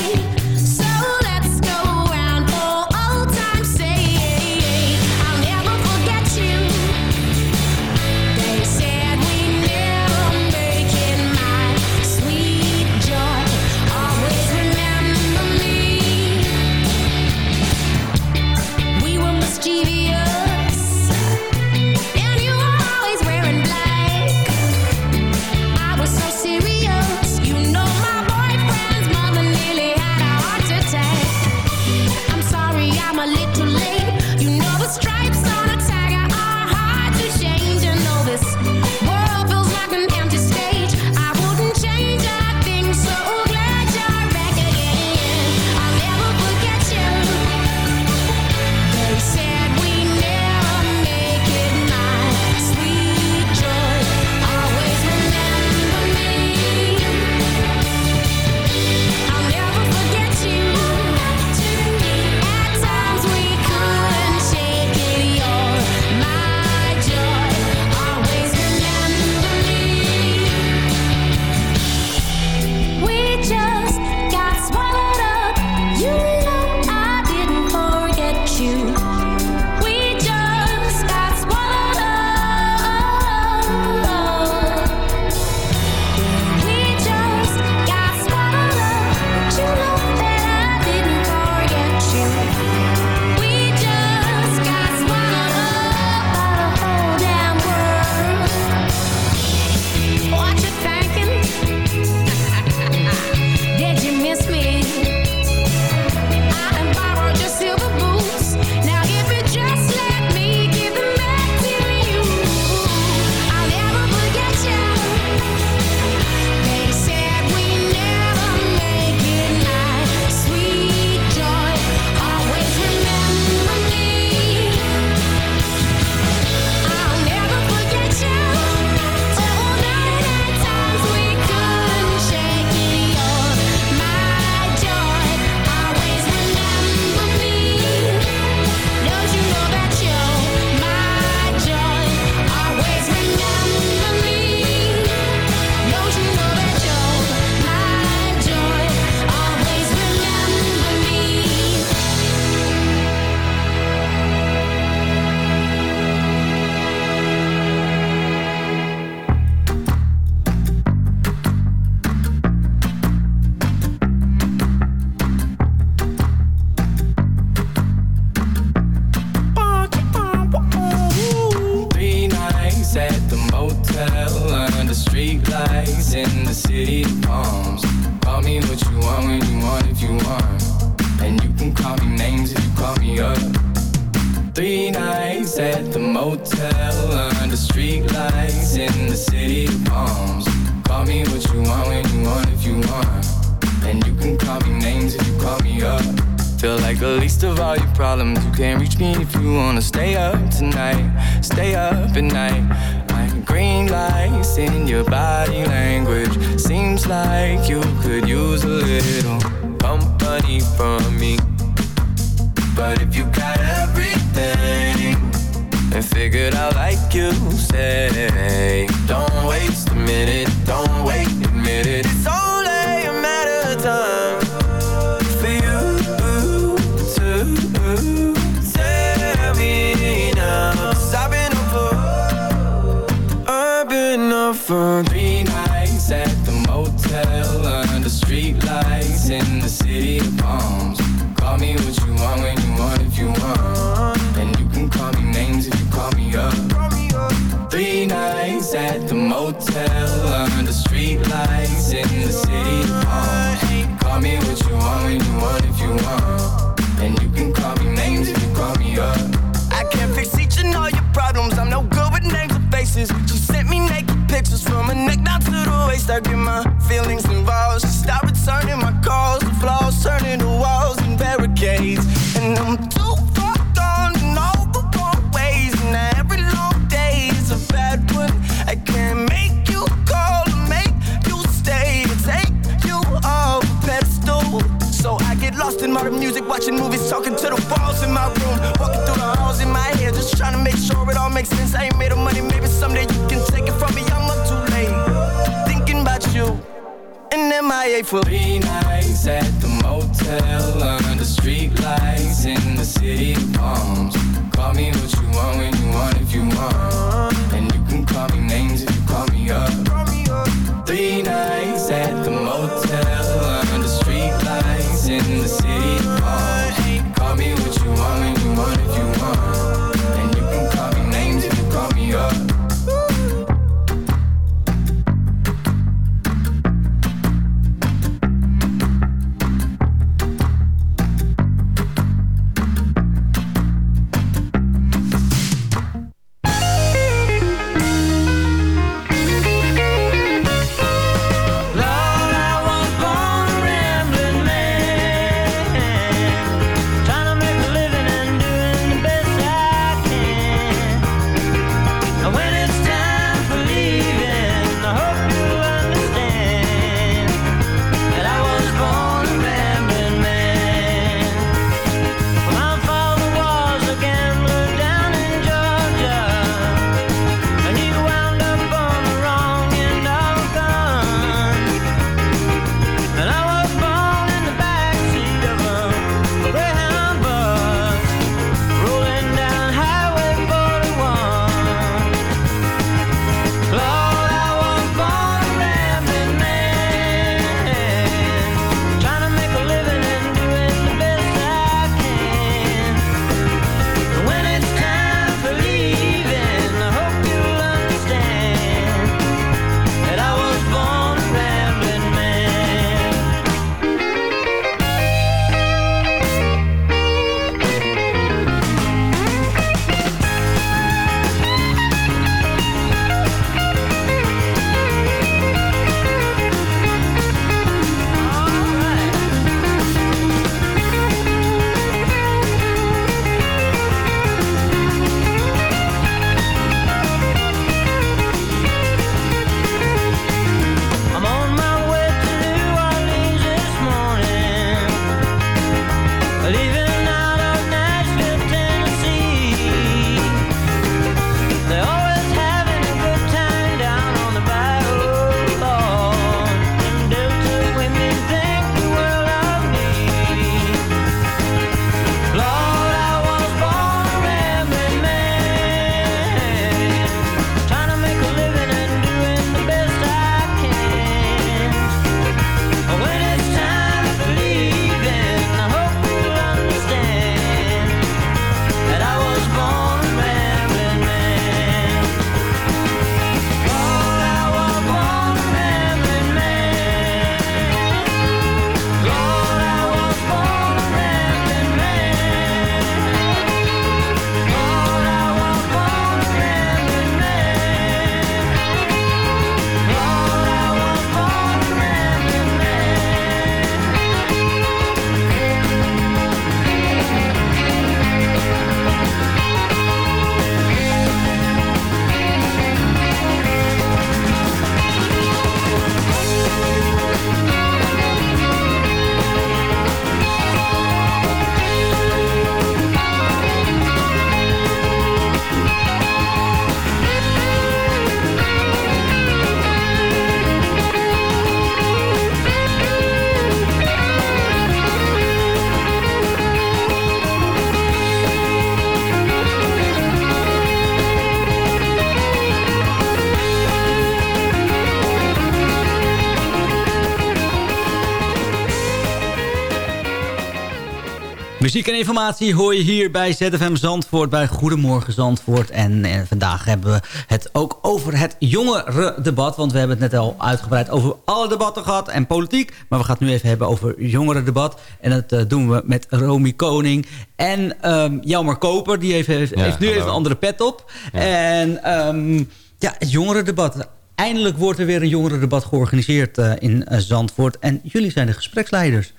Muziek en informatie hoor je hier bij ZFM Zandvoort, bij Goedemorgen Zandvoort. En, en vandaag hebben we het ook over het jongerendebat. Want we hebben het net al uitgebreid over alle debatten gehad en politiek. Maar we gaan het nu even hebben over jongerendebat. En dat uh, doen we met Romy Koning en um, Jelmer Koper. Die heeft, heeft, ja, heeft nu even een andere pet op. Ja. En um, ja, het jongerendebat. Eindelijk wordt er weer een jongerendebat georganiseerd uh, in uh, Zandvoort. En jullie zijn de gespreksleiders.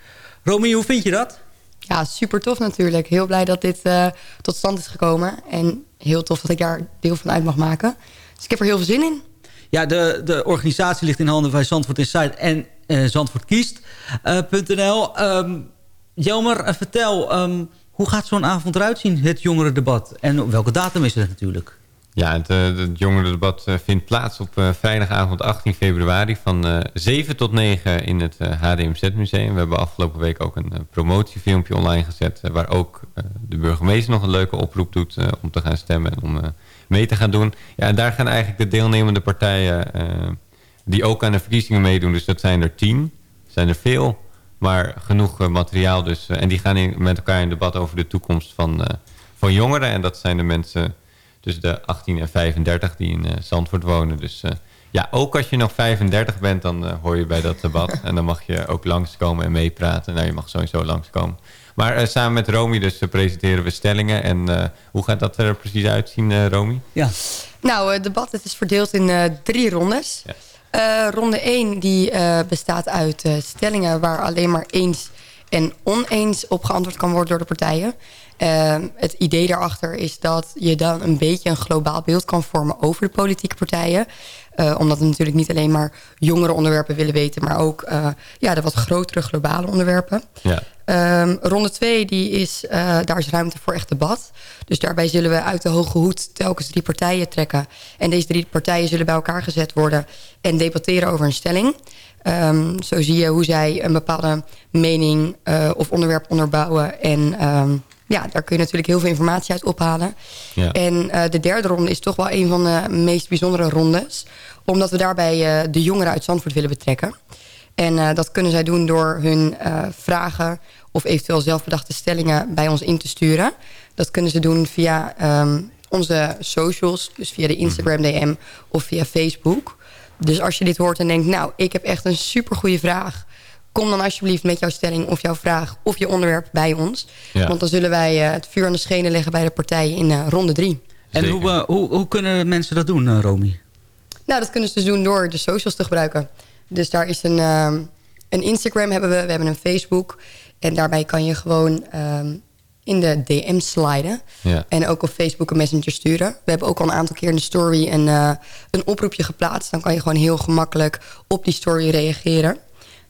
Romy, hoe vind je dat? Ja, super tof natuurlijk. Heel blij dat dit uh, tot stand is gekomen. En heel tof dat ik daar deel van uit mag maken. Dus ik heb er heel veel zin in. Ja, de, de organisatie ligt in handen van Zandvoort Inside en uh, Zandvoort Kiest.nl. Uh, um, Jelmer, vertel, um, hoe gaat zo'n avond eruit zien, het jongerendebat? En op welke datum is het natuurlijk? Ja, het, het jongerendebat uh, vindt plaats op uh, vrijdagavond 18 februari van 7 tot 9 in het HDMZ-museum. We hebben afgelopen week ook een promotiefilmpje online gezet... waar ook de burgemeester nog een leuke oproep doet om te gaan stemmen en om mee te gaan doen. Ja, en daar gaan eigenlijk de deelnemende partijen die ook aan de verkiezingen meedoen... dus dat zijn er tien, zijn er veel, maar genoeg materiaal dus. en die gaan in, met elkaar in debat over de toekomst van, van jongeren. En dat zijn de mensen tussen de 18 en 35 die in uh, Zandvoort wonen. Dus uh, ja, ook als je nog 35 bent, dan uh, hoor je bij dat debat. en dan mag je ook langskomen en meepraten. Nou, je mag sowieso langskomen. Maar samen met Romy dus presenteren we stellingen. En hoe gaat dat er precies uitzien, Romy? Ja. Nou, het debat het is verdeeld in drie rondes. Ja. ronde 1 die, bestaat uit stellingen waar alleen maar eens en oneens op geantwoord kan worden door de partijen. Uh, het idee daarachter is dat je dan een beetje een globaal beeld kan vormen over de politieke partijen. Uh, omdat we natuurlijk niet alleen maar jongere onderwerpen willen weten... maar ook uh, ja, de wat grotere globale onderwerpen. Ja. Um, ronde 2, is, daar is ruimte voor echt debat. Dus daarbij zullen we uit de hoge hoed telkens drie partijen trekken. En deze drie partijen zullen bij elkaar gezet worden... en debatteren over een stelling. Um, zo zie je hoe zij een bepaalde mening of onderwerp onderbouwen... en um, ja, daar kun je natuurlijk heel veel informatie uit ophalen. Ja. En uh, de derde ronde is toch wel een van de meest bijzondere rondes. Omdat we daarbij uh, de jongeren uit Zandvoort willen betrekken. En uh, dat kunnen zij doen door hun vragen of eventueel zelfbedachte stellingen bij ons in te sturen. Dat kunnen ze doen via um, onze socials, dus via de Instagram DM of via Facebook. Dus als je dit hoort en denkt, nou, ik heb echt een supergoeie vraag kom dan alsjeblieft met jouw stelling of jouw vraag of je onderwerp bij ons. Ja. Want dan zullen wij uh, het vuur aan de schenen leggen bij de partijen in uh, ronde drie. En hoe, uh, hoe, hoe, kunnen mensen dat doen, Romy? Nou, dat kunnen ze dus doen door de socials te gebruiken. Dus daar is een, een Instagram hebben we, we hebben een Facebook. En daarbij kan je gewoon um, in de DM sliden. Ja. En ook op Facebook een messenger sturen. We hebben ook al een aantal keer in de story een, een oproepje geplaatst. Dan kan je gewoon heel gemakkelijk op die story reageren.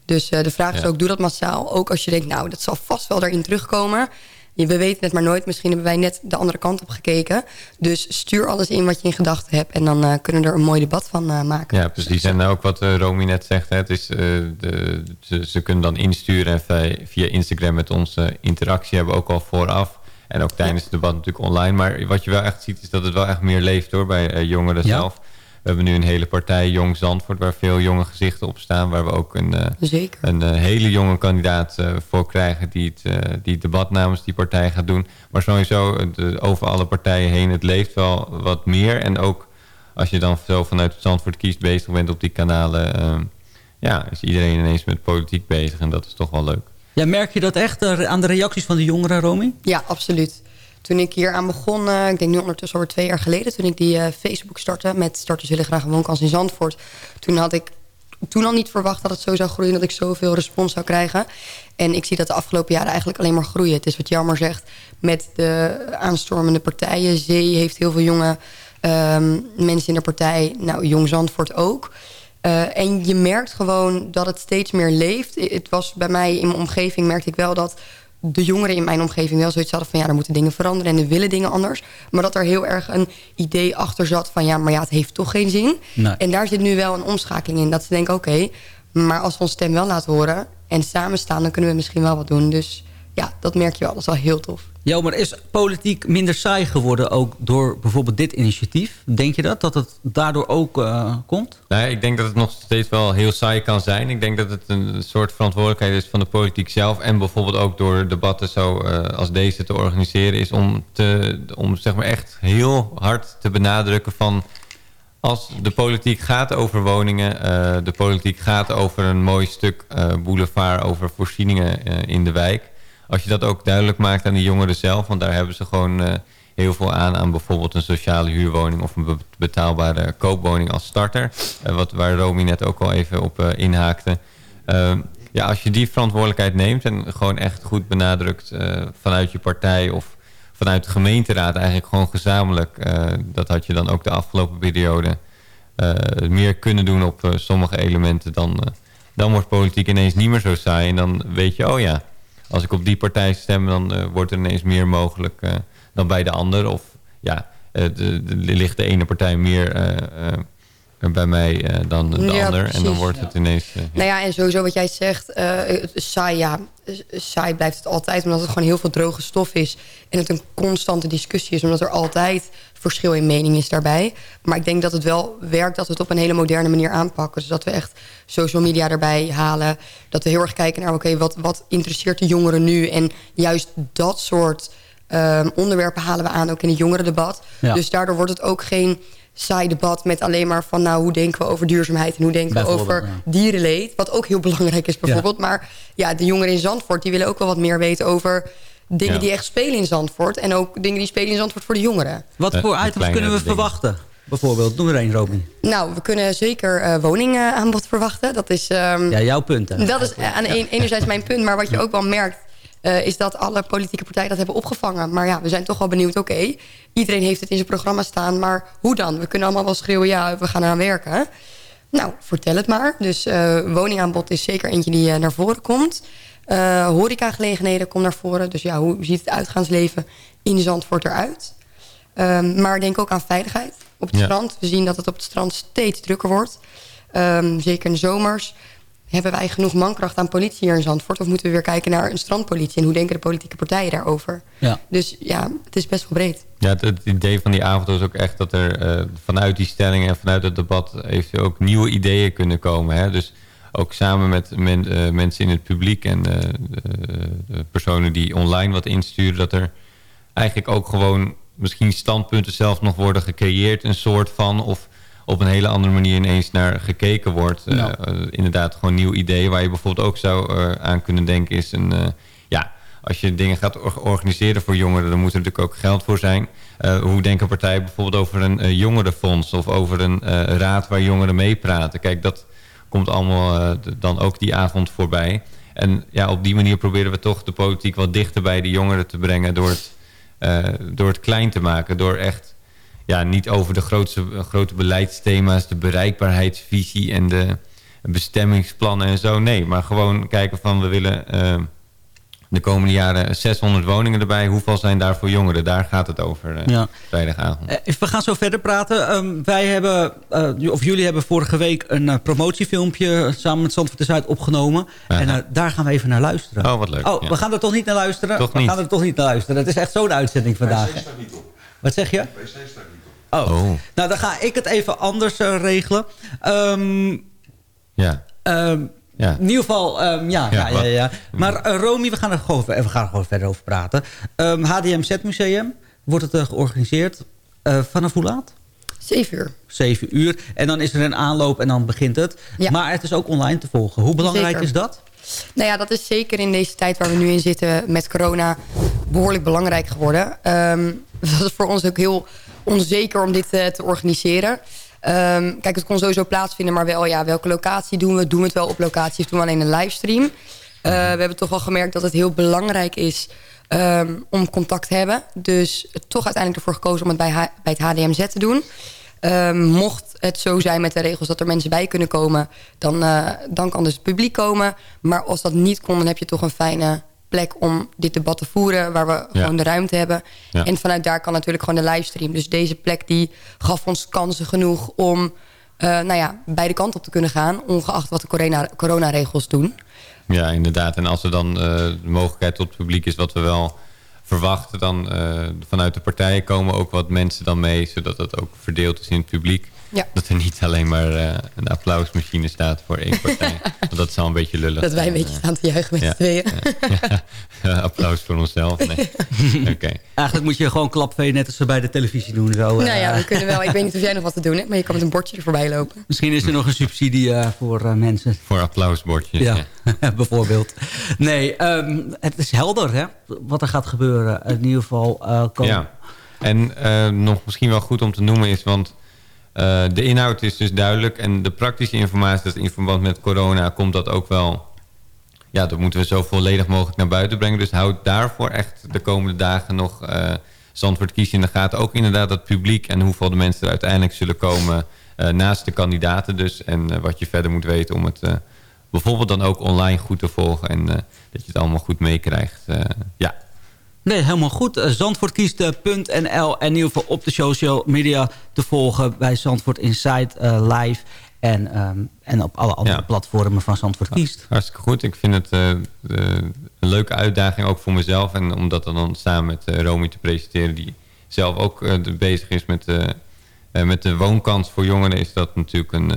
Dus uh, de vraag is ook, doe dat massaal. Ook als je denkt, nou, dat zal vast wel daarin terugkomen. We weten het maar nooit. Misschien hebben wij net de andere kant op gekeken. Dus stuur alles in wat je in gedachten hebt. En dan uh, kunnen we er een mooi debat van uh, maken. Ja, precies. En ook wat uh, Romy net zegt. Hè, het is, de, ze, ze, kunnen dan insturen en via Instagram met onze interactie hebben we ook al vooraf. En ook tijdens ja. het debat natuurlijk online. Maar wat je wel echt ziet is dat het wel echt meer leeft hoor bij jongeren ja. zelf. We hebben nu een hele partij Jong Zandvoort... waar veel jonge gezichten op staan. Waar we ook een, uh, een uh, hele jonge kandidaat uh, voor krijgen... Die het, die het debat namens die partij gaat doen. Maar sowieso de, over alle partijen heen... het leeft wel wat meer. En ook als je dan zo vanuit Zandvoort kiest... bezig bent op die kanalen... ja, is iedereen ineens met politiek bezig. En dat is toch wel leuk. Ja, merk je dat echt aan de reacties van de jongeren, Romy? Ja, absoluut. Toen ik hier aan begon, uh, ik denk nu ondertussen over twee jaar geleden... toen ik die uh, Facebook startte met Starters willen graag een woonkans in Zandvoort... toen had ik toen al niet verwacht dat het zo zou groeien... dat ik zoveel respons zou krijgen. En ik zie dat de afgelopen jaren eigenlijk alleen maar groeien. Het is wat jammer zegt, met de aanstormende partijen. Zee heeft heel veel jonge um, mensen in de partij. Nou, Jong Zandvoort ook. Uh, en je merkt gewoon dat het steeds meer leeft. Het was bij mij in mijn omgeving, merkte ik wel dat de jongeren in mijn omgeving wel zoiets hadden van... ja, er moeten dingen veranderen en er willen dingen anders. Maar dat er heel erg een idee achter zat van... ja, maar ja, het heeft toch geen zin. Nee. En daar zit nu wel een omschakeling in. Dat ze denken, oké, okay, maar als we ons stem wel laten horen... en samen staan, dan kunnen we misschien wel wat doen. Dus ja, dat merk je wel. Dat is wel heel tof. Ja, maar is politiek minder saai geworden ook door bijvoorbeeld dit initiatief? Denk je dat? Dat het daardoor ook uh, komt? Nee, ik denk dat het nog steeds wel heel saai kan zijn. Ik denk dat het een soort verantwoordelijkheid is van de politiek zelf... en bijvoorbeeld ook door debatten zo uh, als deze te organiseren... is om, te, om zeg maar echt heel hard te benadrukken van... als de politiek gaat over woningen... Uh, de politiek gaat over een mooi stuk boulevard... over voorzieningen in de wijk als je dat ook duidelijk maakt aan de jongeren zelf... want daar hebben ze gewoon uh, heel veel aan... aan bijvoorbeeld een sociale huurwoning... of een betaalbare koopwoning als starter. Uh, wat, waar Romy net ook al even op uh, inhaakte. Ehm, ja, als je die verantwoordelijkheid neemt... en gewoon echt goed benadrukt vanuit je partij... of vanuit de gemeenteraad eigenlijk gewoon gezamenlijk... dat had je dan ook de afgelopen periode... meer kunnen doen op sommige elementen... dan, dan wordt politiek ineens niet meer zo saai. En dan weet je, oh ja als ik op die partij stem, dan uh, wordt er ineens meer mogelijk uh, dan bij de ander. Of ja, de, ligt de ene partij meer bij mij dan de ja, ander. Precies, en dan wordt het ineens... nou ja, en sowieso wat jij zegt, saai, ja, saai blijft het altijd. Omdat het gewoon heel veel droge stof is. En het een constante discussie is. Omdat er altijd verschil in mening is daarbij. Maar ik denk dat het wel werkt dat we het op een hele moderne manier aanpakken. Dus dat we echt social media erbij halen. Dat we heel erg kijken naar, oké, wat, wat interesseert de jongeren nu? En juist dat soort um, onderwerpen halen we aan ook in het jongerendebat. Ja. Dus daardoor wordt het ook geen saai debat met alleen maar van... nou, hoe denken we over duurzaamheid en hoe denken we over ja. dierenleed. Wat ook heel belangrijk is bijvoorbeeld. Ja. Maar ja, de jongeren in Zandvoort die willen ook wel wat meer weten over dingen die echt spelen in Zandvoort. En ook dingen die spelen in Zandvoort voor de jongeren. Wat voor uh, items kunnen we verwachten? Bijvoorbeeld, noem er één, Robin. Nou, we kunnen zeker uh, woningaanbod verwachten. Dat is... Um, ja, jouw punt. Hè? Dat is aan een, enerzijds mijn punt. Maar wat je ook wel merkt... Uh, is dat alle politieke partijen dat hebben opgevangen. Maar ja, we zijn toch wel benieuwd. Oké, okay, iedereen heeft het in zijn programma staan. Maar hoe dan? We kunnen allemaal wel schreeuwen... ja, we gaan eraan werken. Nou, vertel het maar. Dus uh, woningaanbod is zeker eentje die uh, naar voren komt. Uh, horecagelegenheden komt naar voren. Dus ja, hoe ziet het uitgaansleven in Zandvoort eruit? Um, maar denk ook aan veiligheid op het ja. strand. We zien dat het op het strand steeds drukker wordt. Um, zeker in de zomers. Hebben wij genoeg mankracht aan politie hier in Zandvoort? Of moeten we weer kijken naar een strandpolitie? En hoe denken de politieke partijen daarover? Ja. Dus ja, het is best wel breed. Ja, het, het idee van die avond was ook echt dat er uh, vanuit die stellingen... en vanuit het debat heeft ook nieuwe ideeën kunnen komen. Hè? Dus ook samen met men, uh, mensen in het publiek en uh, de, de, personen die online wat insturen... dat er eigenlijk ook gewoon misschien standpunten zelf nog worden gecreëerd... een soort van, of op een hele andere manier ineens naar gekeken wordt. Ja. Uh, inderdaad, gewoon nieuw idee waar je bijvoorbeeld ook zou aan kunnen denken... is een, ja, als je dingen gaat organiseren voor jongeren... dan moet er natuurlijk ook geld voor zijn. hoe denken partijen bijvoorbeeld over een jongerenfonds... of over een raad waar jongeren meepraten? Kijk, dat komt allemaal dan ook die avond voorbij. En ja, op die manier proberen we toch de politiek wat dichter bij de jongeren te brengen... door het, door het klein te maken, door echt ja, niet over de grootste, grote beleidsthema's... de bereikbaarheidsvisie en de bestemmingsplannen en zo. Nee, maar gewoon kijken van we willen... Uh, de komende jaren 600 woningen erbij. Hoeveel zijn daar voor jongeren? Daar gaat het over uh, ja. vrijdagavond. We gaan zo verder praten. Um, wij hebben, uh, of jullie hebben vorige week een promotiefilmpje samen met Zandvoort de Zuid opgenomen. -huh. En daar gaan we even naar luisteren. Oh, wat leuk. Oh, ja. we gaan er toch niet naar luisteren? Toch we niet. gaan er toch niet naar luisteren. Het is echt zo'n uitzending vandaag. Niet op. Wat zeg je? Niet. Oh. oh. Nou, dan ga ik het even anders regelen. Um, ja. Um, ja. In ieder geval, um, ja, ja, ja, ja, Maar uh, Romy, we gaan er gewoon, we gaan er gewoon verder over praten. Um, HDMZ Museum, wordt het uh, georganiseerd uh, vanaf hoe laat? Zeven uur. Zeven uur. En dan is er een aanloop en dan begint het. Ja. Maar het is ook online te volgen. Hoe belangrijk zeker. is dat? Nou ja, dat is zeker in deze tijd waar we nu in zitten met corona behoorlijk belangrijk geworden. Um, dat is voor ons ook heel onzeker om dit uh, te organiseren. Um, kijk, het kon sowieso plaatsvinden, maar wel, ja, welke locatie doen we? Doen we het wel op locatie of doen we alleen een livestream? Uh, we hebben toch wel gemerkt dat het heel belangrijk is um, om contact te hebben. Dus toch uiteindelijk ervoor gekozen om het bij, H bij het HDMZ te doen. Um, mocht het zo zijn met de regels dat er mensen bij kunnen komen... dan, uh, dan kan dus het publiek komen. Maar als dat niet kon, dan heb je toch een fijne plek om dit debat te voeren... waar we gewoon de ruimte hebben. En vanuit daar kan natuurlijk gewoon de livestream. Dus deze plek die gaf ons kansen genoeg om uh, nou ja, beide kanten op te kunnen gaan... ongeacht wat de corona, coronaregels doen. Ja, inderdaad. En als er dan uh, de mogelijkheid tot het publiek is... wat we wel verwacht dan vanuit de partijen komen ook wat mensen dan mee... zodat dat ook verdeeld is in het publiek. Ja. Dat er niet alleen maar uh, een applausmachine staat voor één partij. Want dat is al een beetje lullig. Dat wij een beetje staan te juichen met ja. tweeën. Ja. applaus voor onszelf. Nee. Okay. Eigenlijk moet je gewoon klapvee net als ze bij de televisie doen. Zo, nou ja, we kunnen wel. Ik weet niet of jij nog wat te doen hebt, maar je kan met een bordje er voorbij lopen. Misschien is er nog een subsidie uh, voor uh, mensen. Voor applausbordjes. Ja, bijvoorbeeld. Nee, um, het is helder hè, wat er gaat gebeuren. In ieder geval. Ja, en nog misschien wel goed om te noemen is, want uh, de inhoud is dus duidelijk. En de praktische informatie dat in verband met corona komt dat ook wel... Ja, dat moeten we zo volledig mogelijk naar buiten brengen. Dus houd daarvoor echt de komende dagen nog uh, Zandvoort kiezen in de gaten. Ook inderdaad het publiek en hoeveel de mensen er uiteindelijk zullen komen... Uh, naast de kandidaten dus. En wat je verder moet weten om het bijvoorbeeld dan ook online goed te volgen. En dat je het allemaal goed meekrijgt. ja, Nee, helemaal goed. Uh, Zandvoortkiest.nl en in ieder geval op de social media te volgen bij Zandvoort Insight uh, Live. En, um, en op alle andere ja. platformen van Zandvoort Kiest. Hartstikke goed. Ik vind het uh, een leuke uitdaging ook voor mezelf. En om dat dan samen met Romy te presenteren... die zelf ook bezig is met, met de woonkans voor jongeren... is dat natuurlijk een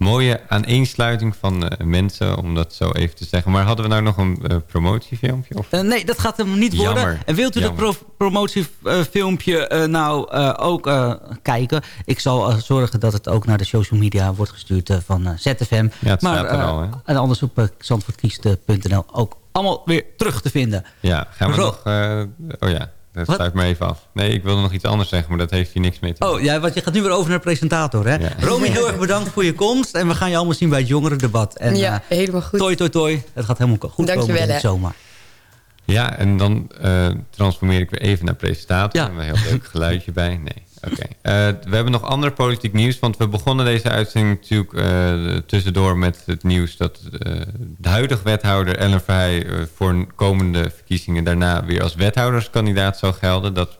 mooie aaneensluiting van uh, mensen, om dat zo even te zeggen. Maar hadden we nou nog een uh, promotiefilmpje? Of? Uh, nee, dat gaat hem niet Jammer. worden. En wilt u Jammer. dat pro promotiefilmpje nou ook kijken? Ik zal zorgen dat het ook naar de social media wordt gestuurd van ZFM. Ja, het maar, staat er al, hè? En anders op zandvoortkiest.nl ook allemaal weer terug te vinden. Ja, gaan we Ro nog... oh ja, dat Wat? sluit me even af. Nee, ik wilde nog iets anders zeggen, maar dat heeft hier niks mee te maken. Oh, ja, want je gaat nu weer over naar de presentator, hè? Ja. Romy, heel erg bedankt voor je komst. En we gaan je allemaal zien bij het jongerendebat. En, ja, eh, helemaal goed. Toi, toi, toi. Het gaat helemaal goed Dank je komen hè. zomaar. Ja, en dan eh, transformeer ik weer even naar presentator. Ja. Een heel leuk geluidje bij. Nee, oké. Eh, we hebben nog ander politiek nieuws. Want we begonnen deze uitzending natuurlijk eh, tussendoor met het nieuws... dat eh, de huidige wethouder Ellen Verheij voor komende verkiezingen... daarna weer als wethouderskandidaat zou gelden. Dat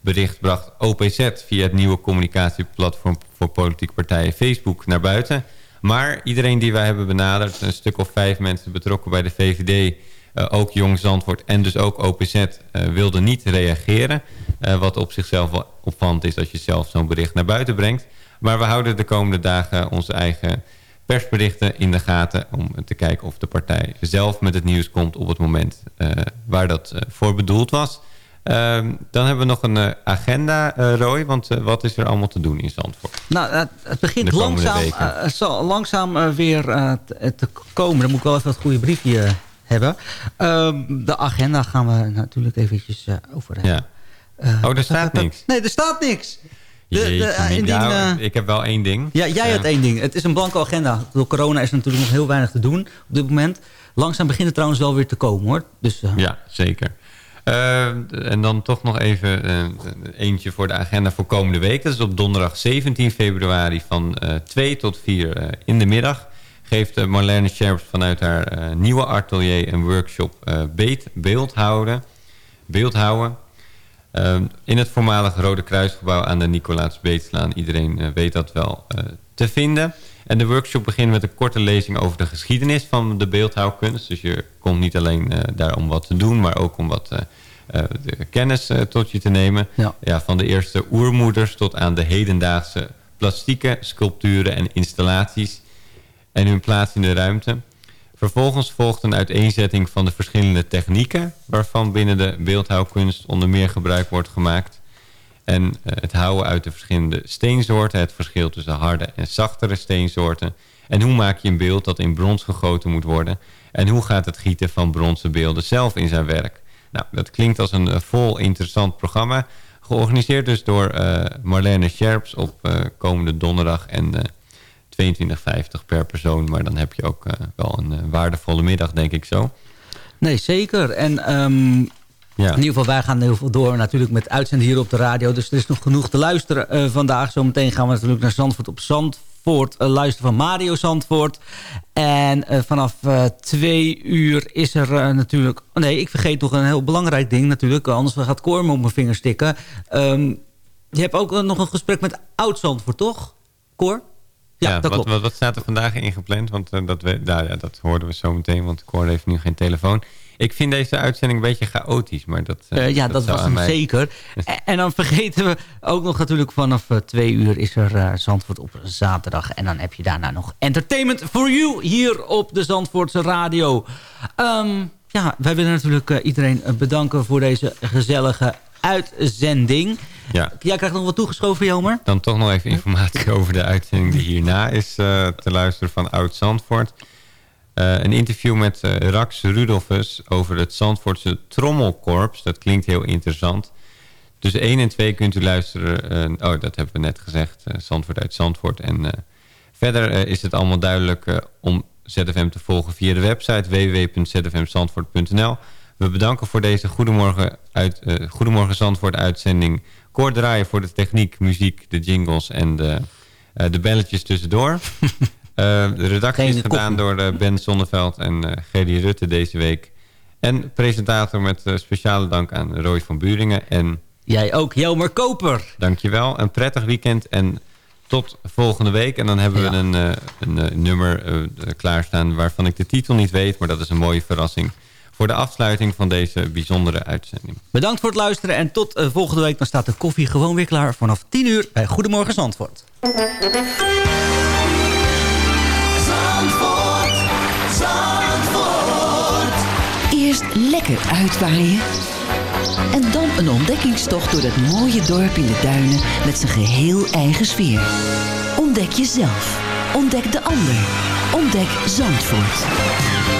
bericht bracht OPZ via het nieuwe communicatieplatform... voor politieke partijen Facebook naar buiten. Maar iedereen die wij hebben benaderd... een stuk of vijf mensen betrokken bij de VVD... Uh, ook Jong Zandvoort en dus ook OPZ uh, wilden niet reageren. Uh, wat op zichzelf wel opvallend is als je zelf zo'n bericht naar buiten brengt. Maar we houden de komende dagen onze eigen persberichten in de gaten... om te kijken of de partij zelf met het nieuws komt op het moment waar dat voor bedoeld was. Ehm, dan hebben we nog een agenda, Roy. Want wat is er allemaal te doen in Zandvoort? Nou, het begint langzaam, zal langzaam weer te, komen. Dan moet ik wel even het goede briefje hebben. Um, de agenda gaan we natuurlijk eventjes uh, over hebben. Ja. Uh, oh, er staat uh, niks? Nee, er staat niks. De, de, indien, nou, ik heb wel één ding. Ja, jij hebt één ding. Het is een blanco agenda. Door corona is er natuurlijk nog heel weinig te doen op dit moment. Langzaam begint het trouwens wel weer te komen, hoor. Dus, ja, zeker. en dan toch nog even eentje voor de agenda voor komende week. Dat is op donderdag 17 februari van 2 tot 4 in de middag geeft Marlene Scherps vanuit haar uh, nieuwe atelier een workshop uh, beet, beeldhouden. beeldhouden. Uh, in het voormalige Rode Kruisgebouw aan de Nicolaas Beetslaan. Iedereen uh, weet dat wel te vinden. En de workshop begint met een korte lezing over de geschiedenis van de beeldhouwkunst. Dus je komt niet alleen daar om wat te doen, maar ook om wat kennis tot je te nemen. Ja. Ja, van de eerste oermoeders tot aan de hedendaagse plastieke sculpturen en installaties en hun plaats in de ruimte. Vervolgens volgt een uiteenzetting van de verschillende technieken... waarvan binnen de beeldhouwkunst onder meer gebruik wordt gemaakt. En uh, het houden uit de verschillende steensoorten... het verschil tussen harde en zachtere steensoorten... en hoe maak je een beeld dat in brons gegoten moet worden... en hoe gaat het gieten van bronzen beelden zelf in zijn werk. Nou, dat klinkt als een uh, vol interessant programma... georganiseerd dus door uh, Marlene Scherps op komende donderdag... en 22,50 per persoon. Maar dan heb je ook uh, wel een uh, waardevolle middag, denk ik zo. Nee, zeker. En um, ja. in ieder geval, wij gaan heel veel door natuurlijk met uitzenden hier op de radio. Dus er is nog genoeg te luisteren uh, vandaag. Zometeen gaan we natuurlijk naar Zandvoort op Zandvoort luisteren van Mario Zandvoort. En vanaf twee uur is er natuurlijk... Oh nee, ik vergeet nog een heel belangrijk ding natuurlijk. Anders gaat Cor me op mijn vingers stikken. Um, je hebt ook nog een gesprek met Oud-Zandvoort, toch? Cor? Ja, ja dat wat, wat, wat, staat er vandaag ingepland? Want uh, dat, we, nou, ja, dat hoorden we zo meteen, want hoorde even nu geen telefoon. Ik vind deze uitzending een beetje chaotisch, maar dat... Uh, ja, dat, was hem zeker. en, dan vergeten we ook nog natuurlijk vanaf twee uur is er Zandvoort op zaterdag. En dan heb je daarna nog Entertainment for You hier op de Zandvoortse radio. Um, ja, wij willen natuurlijk iedereen bedanken voor deze gezellige uitzending. Ja. Jij krijgt nog wat toegeschoven, Jomer? Dan toch nog even informatie over de uitzending die hierna is uh, te luisteren van Oud Zandvoort. Uh, een interview met uh, Rax Rudolfus over het Zandvoortse Trommelkorps. Dat klinkt heel interessant. Dus 1 en 2 kunt u luisteren. oh, dat hebben we net gezegd. Zandvoort uit Zandvoort. En verder is het allemaal duidelijk om ZFM te volgen via de website www.zfmzandvoort.nl. We bedanken voor deze Goedemorgen, uit, Goedemorgen Zandvoort uitzending Koord draaien voor de techniek, muziek, de jingles en de, uh, de belletjes tussendoor. uh, de redactie is gedaan door uh, Ben Zonneveld en Gerry Rutte deze week. En presentator met speciale dank aan Roy van Buringen. En Jij ook, Jelmer Koper. Dankjewel, een prettig weekend en tot volgende week. En dan hebben we een, een nummer klaarstaan waarvan ik de titel niet weet, maar dat is een mooie verrassing voor de afsluiting van deze bijzondere uitzending. Bedankt voor het luisteren en tot uh, volgende week. Dan staat de koffie gewoon weer klaar vanaf 10 uur bij Goedemorgen Zandvoort. Zandvoort, Zandvoort. Eerst lekker uitwaaien. En dan een ontdekkingstocht door dat mooie dorp in de duinen met zijn geheel eigen sfeer. Ontdek jezelf. Ontdek de ander. Ontdek Zandvoort.